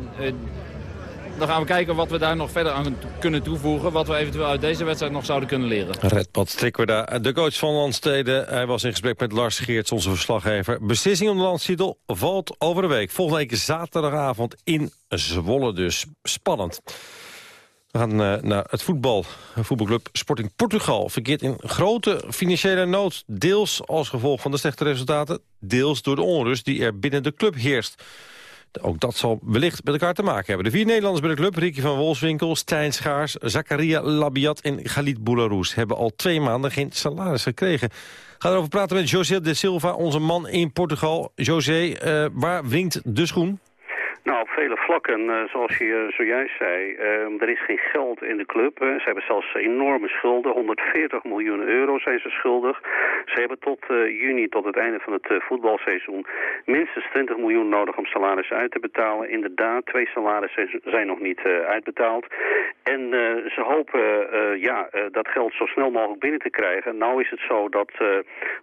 dan gaan we kijken wat we daar nog verder aan kunnen toevoegen. Wat we eventueel uit deze wedstrijd nog zouden kunnen leren. Redpad Strikwerda, de coach van Landsteden. Hij was in gesprek met Lars Geerts, onze verslaggever. Beslissing om de landstitel valt over de week. Volgende week zaterdagavond in Zwolle dus. Spannend. We gaan eh, naar het voetbal. Voetbalclub Sporting Portugal verkeert in grote financiële nood. Deels als gevolg van de slechte resultaten. Deels door de onrust die er binnen de club heerst. Ook dat zal wellicht met elkaar te maken hebben. De vier Nederlanders bij de club, Ricky van Wolfswinkel, Stijn Schaars, Zakaria Labiat en Galit Boularus, hebben al twee maanden geen salaris gekregen. Ga erover praten met José de Silva, onze man in Portugal. José, eh, waar wringt de schoen? Nou, op vele vlakken, eh, zoals je zojuist zei. Uh, er is geen geld in de club. Ze hebben zelfs enorme schulden. 140 miljoen euro zijn ze schuldig. Ze hebben tot uh, juni, tot het einde van het voetbalseizoen... minstens 20 miljoen nodig om salarissen uit te betalen. Inderdaad, twee salarissen zijn nog niet uitbetaald. En ze hopen ja, dat geld zo snel mogelijk binnen te krijgen. Nou is het zo dat,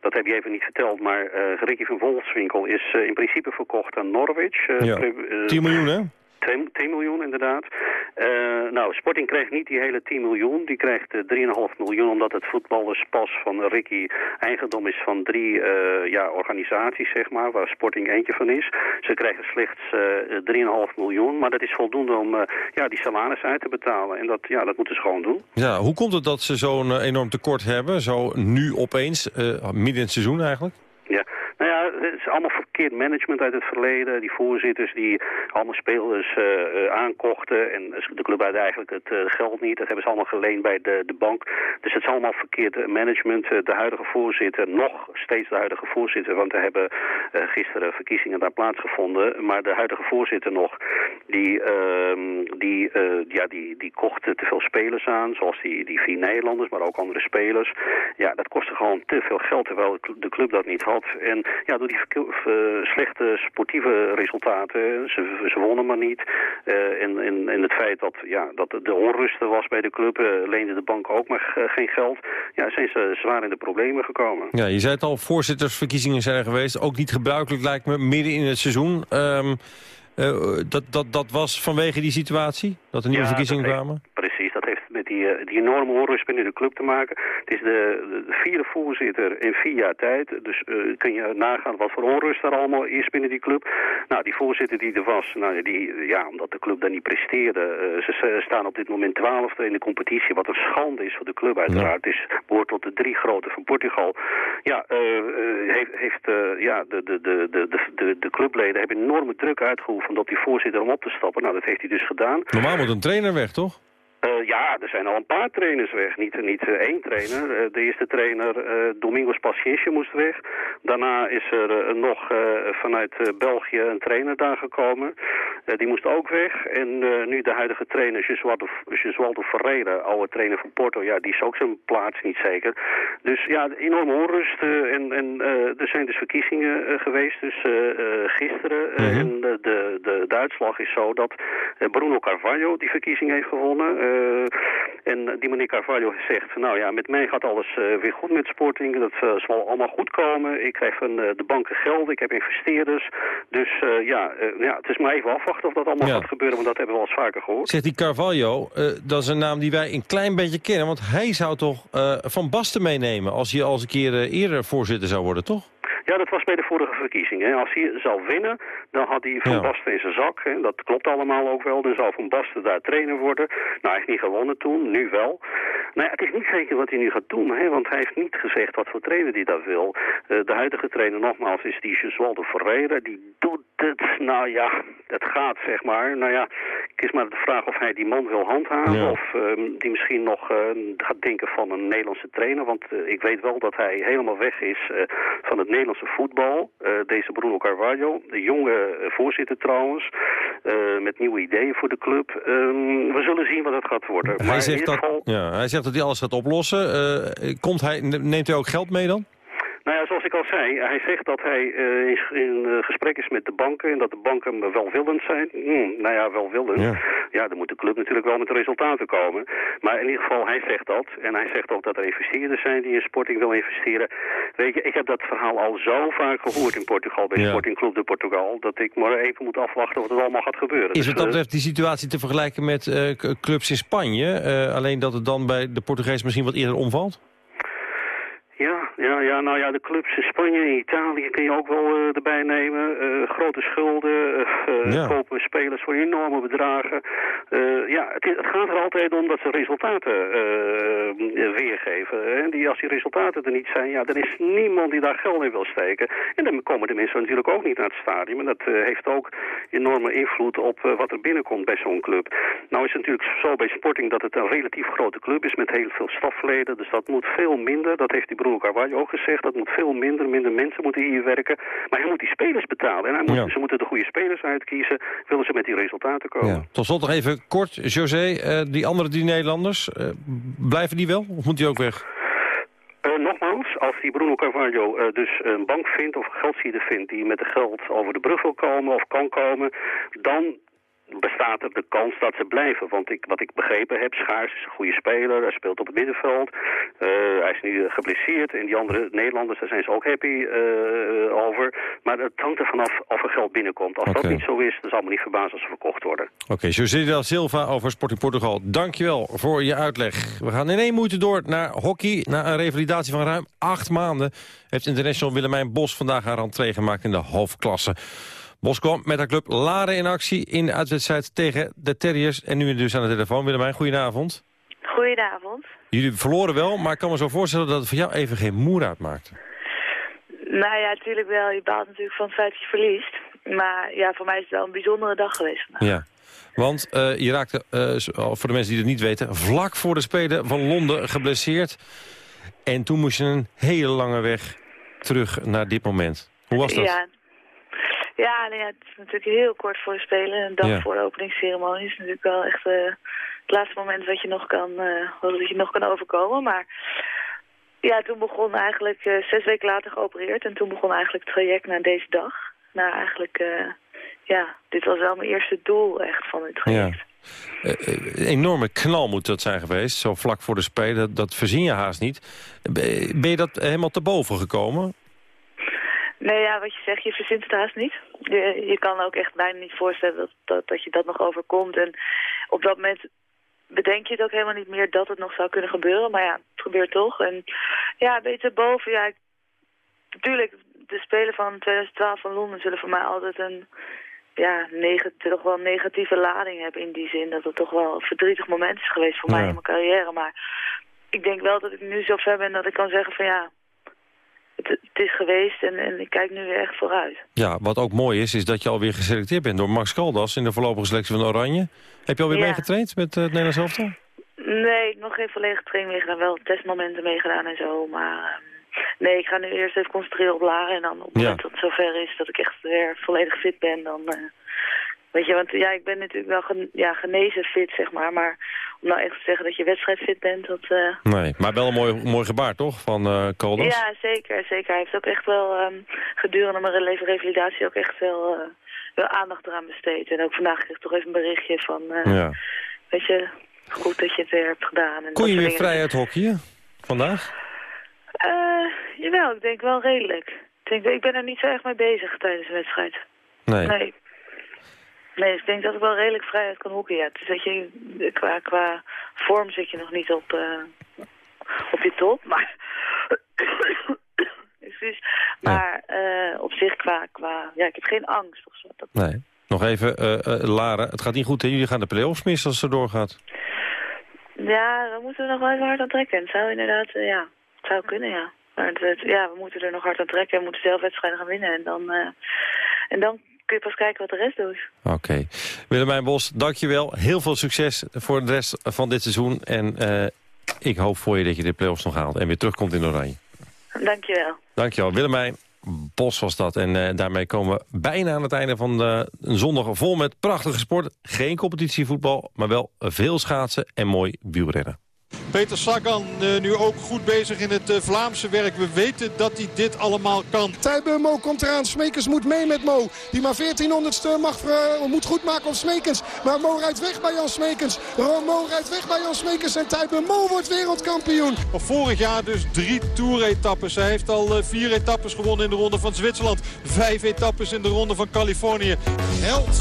dat heb je even niet verteld... maar Ricky van Volkswinkel is in principe verkocht aan Norwich. ja. 10 miljoen, hè? 10 miljoen inderdaad. Uh, nou, Sporting krijgt niet die hele 10 miljoen. Die krijgt uh, 3,5 miljoen omdat het voetballerspas van Ricky eigendom is van drie uh, ja, organisaties, zeg maar, waar Sporting eentje van is. Ze krijgen slechts 3,5 miljoen, maar dat is voldoende om ja, die salaris uit te betalen. En dat, ja, dat moeten ze gewoon doen. Ja, hoe komt het dat ze zo'n enorm tekort hebben, zo nu opeens, midden in het seizoen eigenlijk? Ja, nou ja, het is allemaal verkeerd management uit het verleden. Die voorzitters die allemaal spelers uh, uh, aankochten. En de club had eigenlijk het uh, geld niet. Dat hebben ze allemaal geleend bij de, de bank. Dus het is allemaal verkeerd management. de huidige voorzitter, nog steeds de huidige voorzitter. Want er hebben gisteren verkiezingen daar plaatsgevonden. Maar de huidige voorzitter nog, die, ehm, die, ja, die, die kocht te veel spelers aan. Zoals die, die vier Nederlanders, maar ook andere spelers. Ja, dat kostte gewoon te veel geld. Terwijl de club dat niet had. En ja, door die uh, slechte sportieve resultaten, ze, ze wonnen maar niet. Uh, en, en, en het feit dat, ja, dat de onrust er was bij de club, uh, leende de bank ook maar geen geld. Ja, zijn ze zwaar in de problemen gekomen. Ja, je zei het al, voorzittersverkiezingen zijn er geweest. Ook niet gebruikelijk lijkt me, midden in het seizoen. Um, dat, dat, dat was vanwege die situatie? Dat er nieuwe ja, verkiezingen kwamen? Heeft met die, die enorme onrust binnen de club te maken. Het is de, de vierde voorzitter in vier jaar tijd. Dus uh, kun je nagaan wat voor onrust er allemaal is binnen die club. Nou, die voorzitter die er was, nou, die, ja, omdat de club daar niet presteerde. Uh, ze staan op dit moment twaalfde in de competitie, wat een schande is voor de club uiteraard. Het is, behoort tot de drie grote van Portugal. Ja, uh, heeft, heeft ja, de, de, de, de, de, de clubleden hebben enorme druk uitgeoefend op die voorzitter om op te stappen. Nou, dat heeft hij dus gedaan. Normaal moet een trainer weg, toch? Uh, ja, er zijn al een paar trainers weg. Niet, niet uh, één trainer. Uh, de eerste trainer, Domingos Paciense, moest weg. Daarna is er nog vanuit België een trainer daar gekomen. die moest ook weg. En nu de huidige trainer, Gesualdo, Gesualdo Ferreira, oude trainer van Porto, ja, die is ook zijn plaats niet zeker. Dus ja, enorme onrust. en en er zijn dus verkiezingen geweest, dus gisteren. Mhm. En de, de, de, de uitslag is zo dat Bruno Carvalho die verkiezing heeft gewonnen. Uh, en die meneer Carvalho zegt, nou ja, met mij gaat alles uh, weer goed met Sporting. Dat uh, zal allemaal goed komen. Ik krijg van de banken geld, ik heb investeerders. Dus ja, ja, het is maar even afwachten of dat allemaal ja. gaat gebeuren, want dat hebben we al eens vaker gehoord. Zegt die Carvalho, dat is een naam die wij een klein beetje kennen. Want hij zou toch Van Basten meenemen als hij als een keer eerder voorzitter zou worden, toch? Ja, dat was bij de vorige verkiezingen. Als hij zou winnen, dan had hij Van ja. Basten in zijn zak. Hè. Dat klopt allemaal ook wel. Dan zou Van Basten daar trainer worden. Nou, heeft niet gewonnen toen, nu wel. Nou ja, het is niet zeker wat hij nu gaat doen, hè, want hij heeft niet gezegd wat voor trainer hij dat wil. Uh, de huidige trainer, nogmaals, is die Gesualdo Ferreira. Die doet het, nou ja, het gaat, zeg maar. Nou ja, het is maar de vraag of hij die man wil handhaven... Ja. of um, die misschien nog uh, gaat denken van een Nederlandse trainer. Want uh, ik weet wel dat hij helemaal weg is van het Nederlandse voetbal. deze Bruno Carvalho, de jonge voorzitter trouwens... met nieuwe ideeën voor de club. Um, we zullen zien wat het gaat worden. Hij, maar zegt dat, geval... ja, hij zegt dat hij alles gaat oplossen. Uh, komt hij, neemt hij ook geld mee dan? Nou ja, zoals ik al zei, hij zegt dat hij uh, in, uh, gesprek is met de banken en dat de banken welwillend zijn. Hmm, nou ja, welwillend. Ja. ja, dan moet de club natuurlijk wel met resultaten komen. Maar in ieder geval, hij zegt dat. En hij zegt ook dat er investeerders zijn die in Sporting wil investeren. Weet je, ik heb dat verhaal al zo vaak gehoord in Portugal, bij Ja. Sporting Club de Portugal, dat ik maar even moet afwachten wat er allemaal gaat gebeuren. Is Dus, wat dat eh, betreft die situatie te vergelijken met eh, clubs in Spanje? Eh, alleen dat het dan bij de Portugees misschien wat eerder omvalt? Ja, ja, ja, nou ja, de clubs in Spanje en Italië kun je ook wel eh, erbij nemen. Eh, grote schulden, Ja. kopen spelers voor enorme bedragen. Ja, het, het gaat er altijd om dat ze resultaten weergeven. En die, als die resultaten er niet zijn, ja, dan is niemand die daar geld in wil steken. En dan komen de mensen natuurlijk ook niet naar het stadion. En dat heeft ook enorme invloed op wat er binnenkomt bij zo'n club. Nou is het natuurlijk zo bij Sporting dat het een relatief grote club is met heel veel stafleden. Dus dat moet veel minder. Dat heeft die Bruno Carvalho ook gezegd. Dat moet veel minder. Minder mensen moeten hier werken. Maar hij moet die spelers betalen. En hij moet, Ja. ze moeten de goede spelers uitkiezen. willen ze met die resultaten komen. Ja. Tot slot nog even kort, José, eh, die andere drie Nederlanders, eh, blijven die wel of moet die ook weg? Uh, nogmaals, als die Bruno Carvalho uh, dus een bank vindt of een geldzieder vindt die met de geld over de brug wil komen of kan komen, dan bestaat er de kans dat ze blijven. Want ik, wat ik begrepen heb, Schaars is een goede speler. Hij speelt op het middenveld. Uh, hij is nu geblesseerd. En die andere Nederlanders, daar zijn ze ook happy uh, over. Maar het hangt er vanaf of er geld binnenkomt. Als Okay. dat niet zo is, dan zal me niet verbazen als ze verkocht worden. Oké, José da Silva over Sporting Portugal. Dankjewel voor je uitleg. We gaan in één moeite door naar hockey. Na een revalidatie van ruim acht maanden... heeft international Willemijn Bos vandaag haar rentree gemaakt in de hoofdklasse. Bos kwam met haar club Laren in actie in de uitwedstrijd tegen de Terriers. En nu dus aan de telefoon. Willemijn, goedenavond. Goedenavond. Jullie verloren wel, maar ik kan me zo voorstellen dat het voor jou even geen moer uitmaakte. Nou ja, natuurlijk wel. Je baalt natuurlijk van het feit dat je verliest. Maar ja, voor mij is het wel een bijzondere dag geweest vandaag. Ja. Want uh, je raakte, uh, voor de mensen die het niet weten... vlak voor de Spelen van Londen geblesseerd. En toen moest je een hele lange weg terug naar dit moment. Hoe was dat? Ja, ja, nou ja het is natuurlijk heel kort voor Spelen. Een dag Ja. voor de openingsceremonie is natuurlijk wel echt eh, het laatste moment wat je nog kan, eh, wat je nog kan overkomen. Maar ja, toen begon eigenlijk eh, zes weken later geopereerd. En toen begon eigenlijk het traject naar deze dag. Nou, eigenlijk, ja, dit was wel mijn eerste doel echt van het traject. Ja. Een enorme knal moet dat zijn geweest, zo vlak voor de Spelen. Dat, dat verzin je haast niet. Ben je dat helemaal te boven gekomen? Nee, ja, wat je zegt, je verzint het haast niet. Je, je kan ook echt bijna niet voorstellen dat, dat, dat je dat nog overkomt. En op dat moment bedenk je het ook helemaal niet meer dat het nog zou kunnen gebeuren. Maar ja, het gebeurt toch. En ja, beter boven. Ja, ik- natuurlijk, de Spelen van 2012 van Londen zullen voor mij altijd een... Ja, toch wel een negatieve lading hebben in die zin. Dat het toch wel een verdrietig moment is geweest voor mij in mijn carrière. Maar ik denk wel dat ik nu zo ver ben dat ik kan zeggen van ja, het, het is geweest en, en ik kijk nu weer echt vooruit. Ja, wat ook mooi is, is dat je alweer geselecteerd bent door Max Caldas... in de voorlopige selectie van Oranje. Heb je alweer Ja. meegetraind met eh, het Nederlands elftal? Nee, nog geen volledige training meegedaan. Wel testmomenten meegedaan en zo. Maar ehm, nee, ik ga nu eerst even concentreren op Laren. En dan op het Ja. moment dat het zover is dat ik echt weer volledig fit ben, dan... eh, weet je, want ja, ik ben natuurlijk wel gen- ja, genezen fit, zeg maar. Maar om nou echt te zeggen dat je wedstrijdfit bent, dat... eh, Nee, maar wel een mooi, mooi gebaar, toch, van Caldas? Ja, zeker, zeker. Hij heeft ook echt wel ehm, gedurende mijn leven revalidatie ook echt wel, eh, wel aandacht eraan besteed. En ook vandaag kreeg ik toch even een berichtje van, Ja. weet je, goed dat je het weer hebt gedaan. En Kon je weer vrij uit hockeyen vandaag? Eh, jawel, ik denk wel redelijk. Ik, denk, ik ben er niet zo echt mee bezig tijdens de wedstrijd. Nee. Nee. Nee, ik denk dat ik wel redelijk vrij uit kan hoeken, ja. Het is dat je, qua, qua vorm zit je nog niet op, eh, op je top, maar... Excuus. Maar eh, op zich qua, qua... Ja, ik heb geen angst of zo. Dat, Nee. Nog even, eh, Lara, het gaat niet goed. Hè? Jullie gaan de play-offs missen als het doorgaat. ja, we moeten er nog wel even hard aan trekken. Het zou inderdaad, ja, het zou kunnen, ja. Maar het, ja, we moeten er nog hard aan trekken en moeten zelf wedstrijden gaan winnen. En dan, en dan kun je pas kijken wat de rest doet. Oké. Willemijn Bos, dankjewel. Heel veel succes voor de rest van dit seizoen. En eh, ik hoop voor je dat je de play-offs nog haalt en weer terugkomt in Oranje. Dankjewel. Dankjewel. Willemijn Bos was dat. En eh, daarmee komen we bijna aan het einde van de, een zondag vol met prachtige sport. Geen competitievoetbal, maar wel veel schaatsen en mooi wielrennen. Peter Sagan eh, nu ook goed bezig in het eh, Vlaamse werk. We weten dat hij dit allemaal kan. Tijbe Mo komt eraan. Smekens moet mee met Mo. Die maar 1400ste mag, eh, moet goed maken op Smekens. Maar Mo rijdt weg bij Jan Smekens. Mo rijdt weg bij Jan Smekens. En Tijbe Mo wordt wereldkampioen. Vorig jaar dus drie Tour-etappes. Hij heeft al vier etappes gewonnen in de ronde van Zwitserland. Vijf etappes in de ronde van Californië. Held.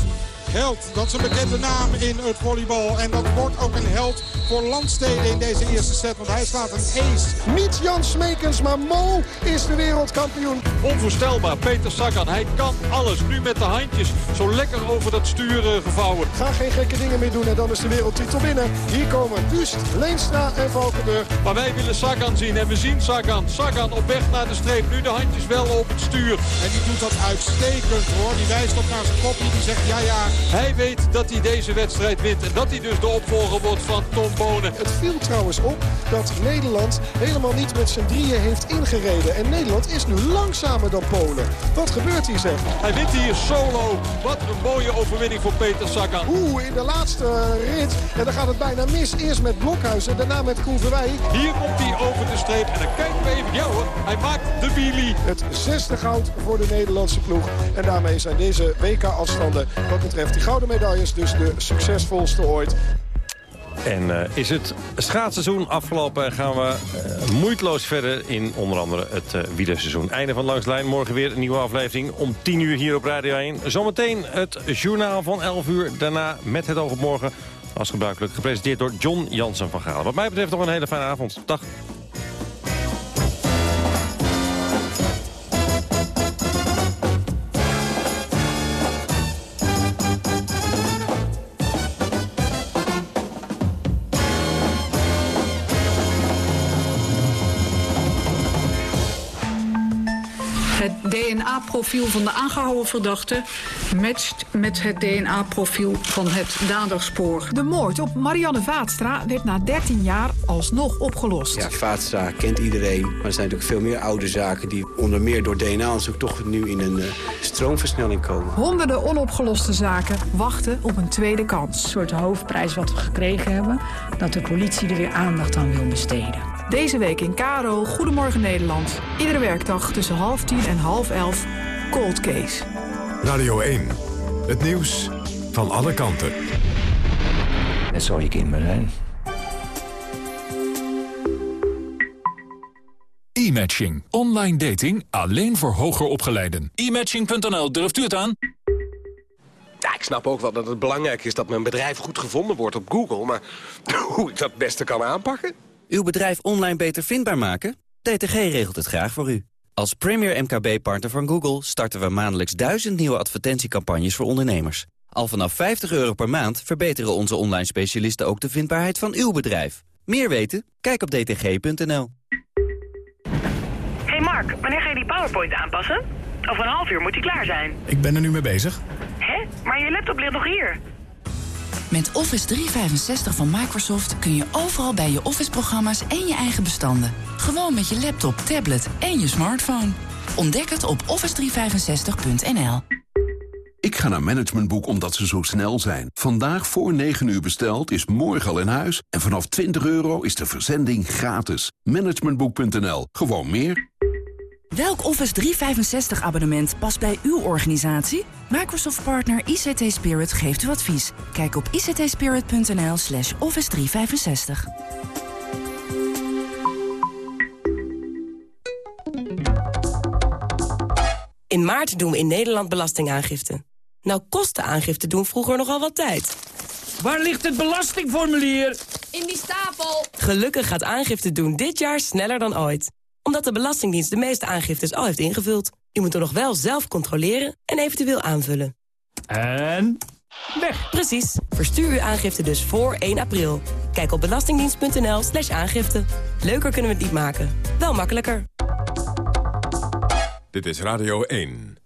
Held, dat is een bekende naam in het volleybal. En dat wordt ook een held voor Landsteden in deze eerste set. Want hij slaat een ace. Niet Jan Smekens, maar Mo is de wereldkampioen. Onvoorstelbaar, Peter Sagan. Hij kan alles. Nu met de handjes zo lekker over dat stuur eh, gevouwen. Ga geen gekke dingen meer doen en dan is de wereldtitel binnen. Hier komen Wust, Leenstra en Valkenburg. Maar wij willen Sagan zien en we zien Sagan. Sagan op weg naar de streep. Nu de handjes wel op het stuur. En die doet dat uitstekend hoor. Die wijst op naar zijn kopje. Die zegt ja ja, Hij weet dat hij deze wedstrijd wint. En dat hij dus de opvolger wordt van Tom Bonen. Het viel trouwens op dat Nederland helemaal niet met z'n drieën heeft ingereden. En Nederland is nu langzamer dan Polen. Wat gebeurt hier zeg? Hij wint hier solo. Wat een mooie overwinning voor Peter Sagan. Oeh, in de laatste rit. En dan gaat het bijna mis. Eerst met Blokhuis en daarna met Koen Verwij. Hier komt hij over de streep. En dan kijken we even. Ja hoor, hij maakt de wheelie. Het zesde goud voor de Nederlandse ploeg. En daarmee zijn deze WK-afstanden wat betreft die gouden medailles dus de succesvolste ooit. En eh, is het schaatsseizoen afgelopen en gaan we uh, moeiteloos verder in onder andere het uh, wielerseizoen. Einde van Langs de Lijn, morgen weer een nieuwe aflevering om 10 uur hier op Radio 1. Zometeen het journaal van 11 uur, daarna met het oog op morgen. Als gebruikelijk gepresenteerd door John Jansen van Galen. Wat mij betreft nog een hele fijne avond. Dag. DNA-profiel van de aangehouden verdachte matcht met het DNA-profiel van het daderspoor. De moord op Marianne Vaatstra werd na 13 jaar alsnog opgelost. Ja, Vaatstra kent iedereen, maar er zijn natuurlijk veel meer oude zaken... die onder meer door DNA-onderzoek toch nu in een uh, stroomversnelling komen. Honderden onopgeloste zaken wachten op een tweede kans. Een soort hoofdprijs wat we gekregen hebben, dat de politie er weer aandacht aan wil besteden. Deze week in Karo, Goedemorgen Nederland. Iedere werkdag tussen half tien en half elf, Cold Case. Radio 1, het nieuws van alle kanten. Dat zou je kind maar zijn. E-matching. Online dating alleen voor hoger opgeleiden. E-matching.nl, durft u het aan? Ja, ik snap ook wel dat het belangrijk is dat mijn bedrijf goed gevonden wordt op Google. Maar hoe ik dat het beste kan aanpakken? Uw bedrijf online beter vindbaar maken? DTG regelt het graag voor u. Als premier MKB-partner van Google starten we maandelijks duizend nieuwe advertentiecampagnes voor ondernemers. Al vanaf 50 euro per maand verbeteren onze online specialisten ook de vindbaarheid van uw bedrijf. Meer weten? Kijk op dtg.nl. Hey Mark, wanneer ga je die PowerPoint aanpassen? Over een half uur moet die klaar zijn. Ik ben er nu mee bezig. Hè? Maar je laptop ligt nog hier. Met Office 365 van Microsoft kun je overal bij je Office-programma's en je eigen bestanden. Gewoon met je laptop, tablet en je smartphone. Ontdek het op office365.nl. Ik ga naar Managementboek omdat ze zo snel zijn. Vandaag voor 9 uur besteld is morgen al in huis. En vanaf 20 euro is de verzending gratis. Managementboek.nl. Gewoon meer. Welk Office 365 abonnement past bij uw organisatie? Microsoft partner ICT Spirit geeft u advies. Kijk op ictspirit.nl slash office 365. In maart doen we in Nederland belastingaangifte. Nou kostte aangifte doen vroeger nogal wat tijd. Waar ligt het belastingformulier? In die stapel. Gelukkig gaat aangifte doen dit jaar sneller dan ooit omdat de Belastingdienst de meeste aangiftes al heeft ingevuld. U moet er nog wel zelf controleren en eventueel aanvullen. En weg. Precies. Verstuur uw aangifte dus voor 1 april. Kijk op belastingdienst.nl slash aangifte. Leuker kunnen we het niet maken. Wel makkelijker. Dit is Radio 1.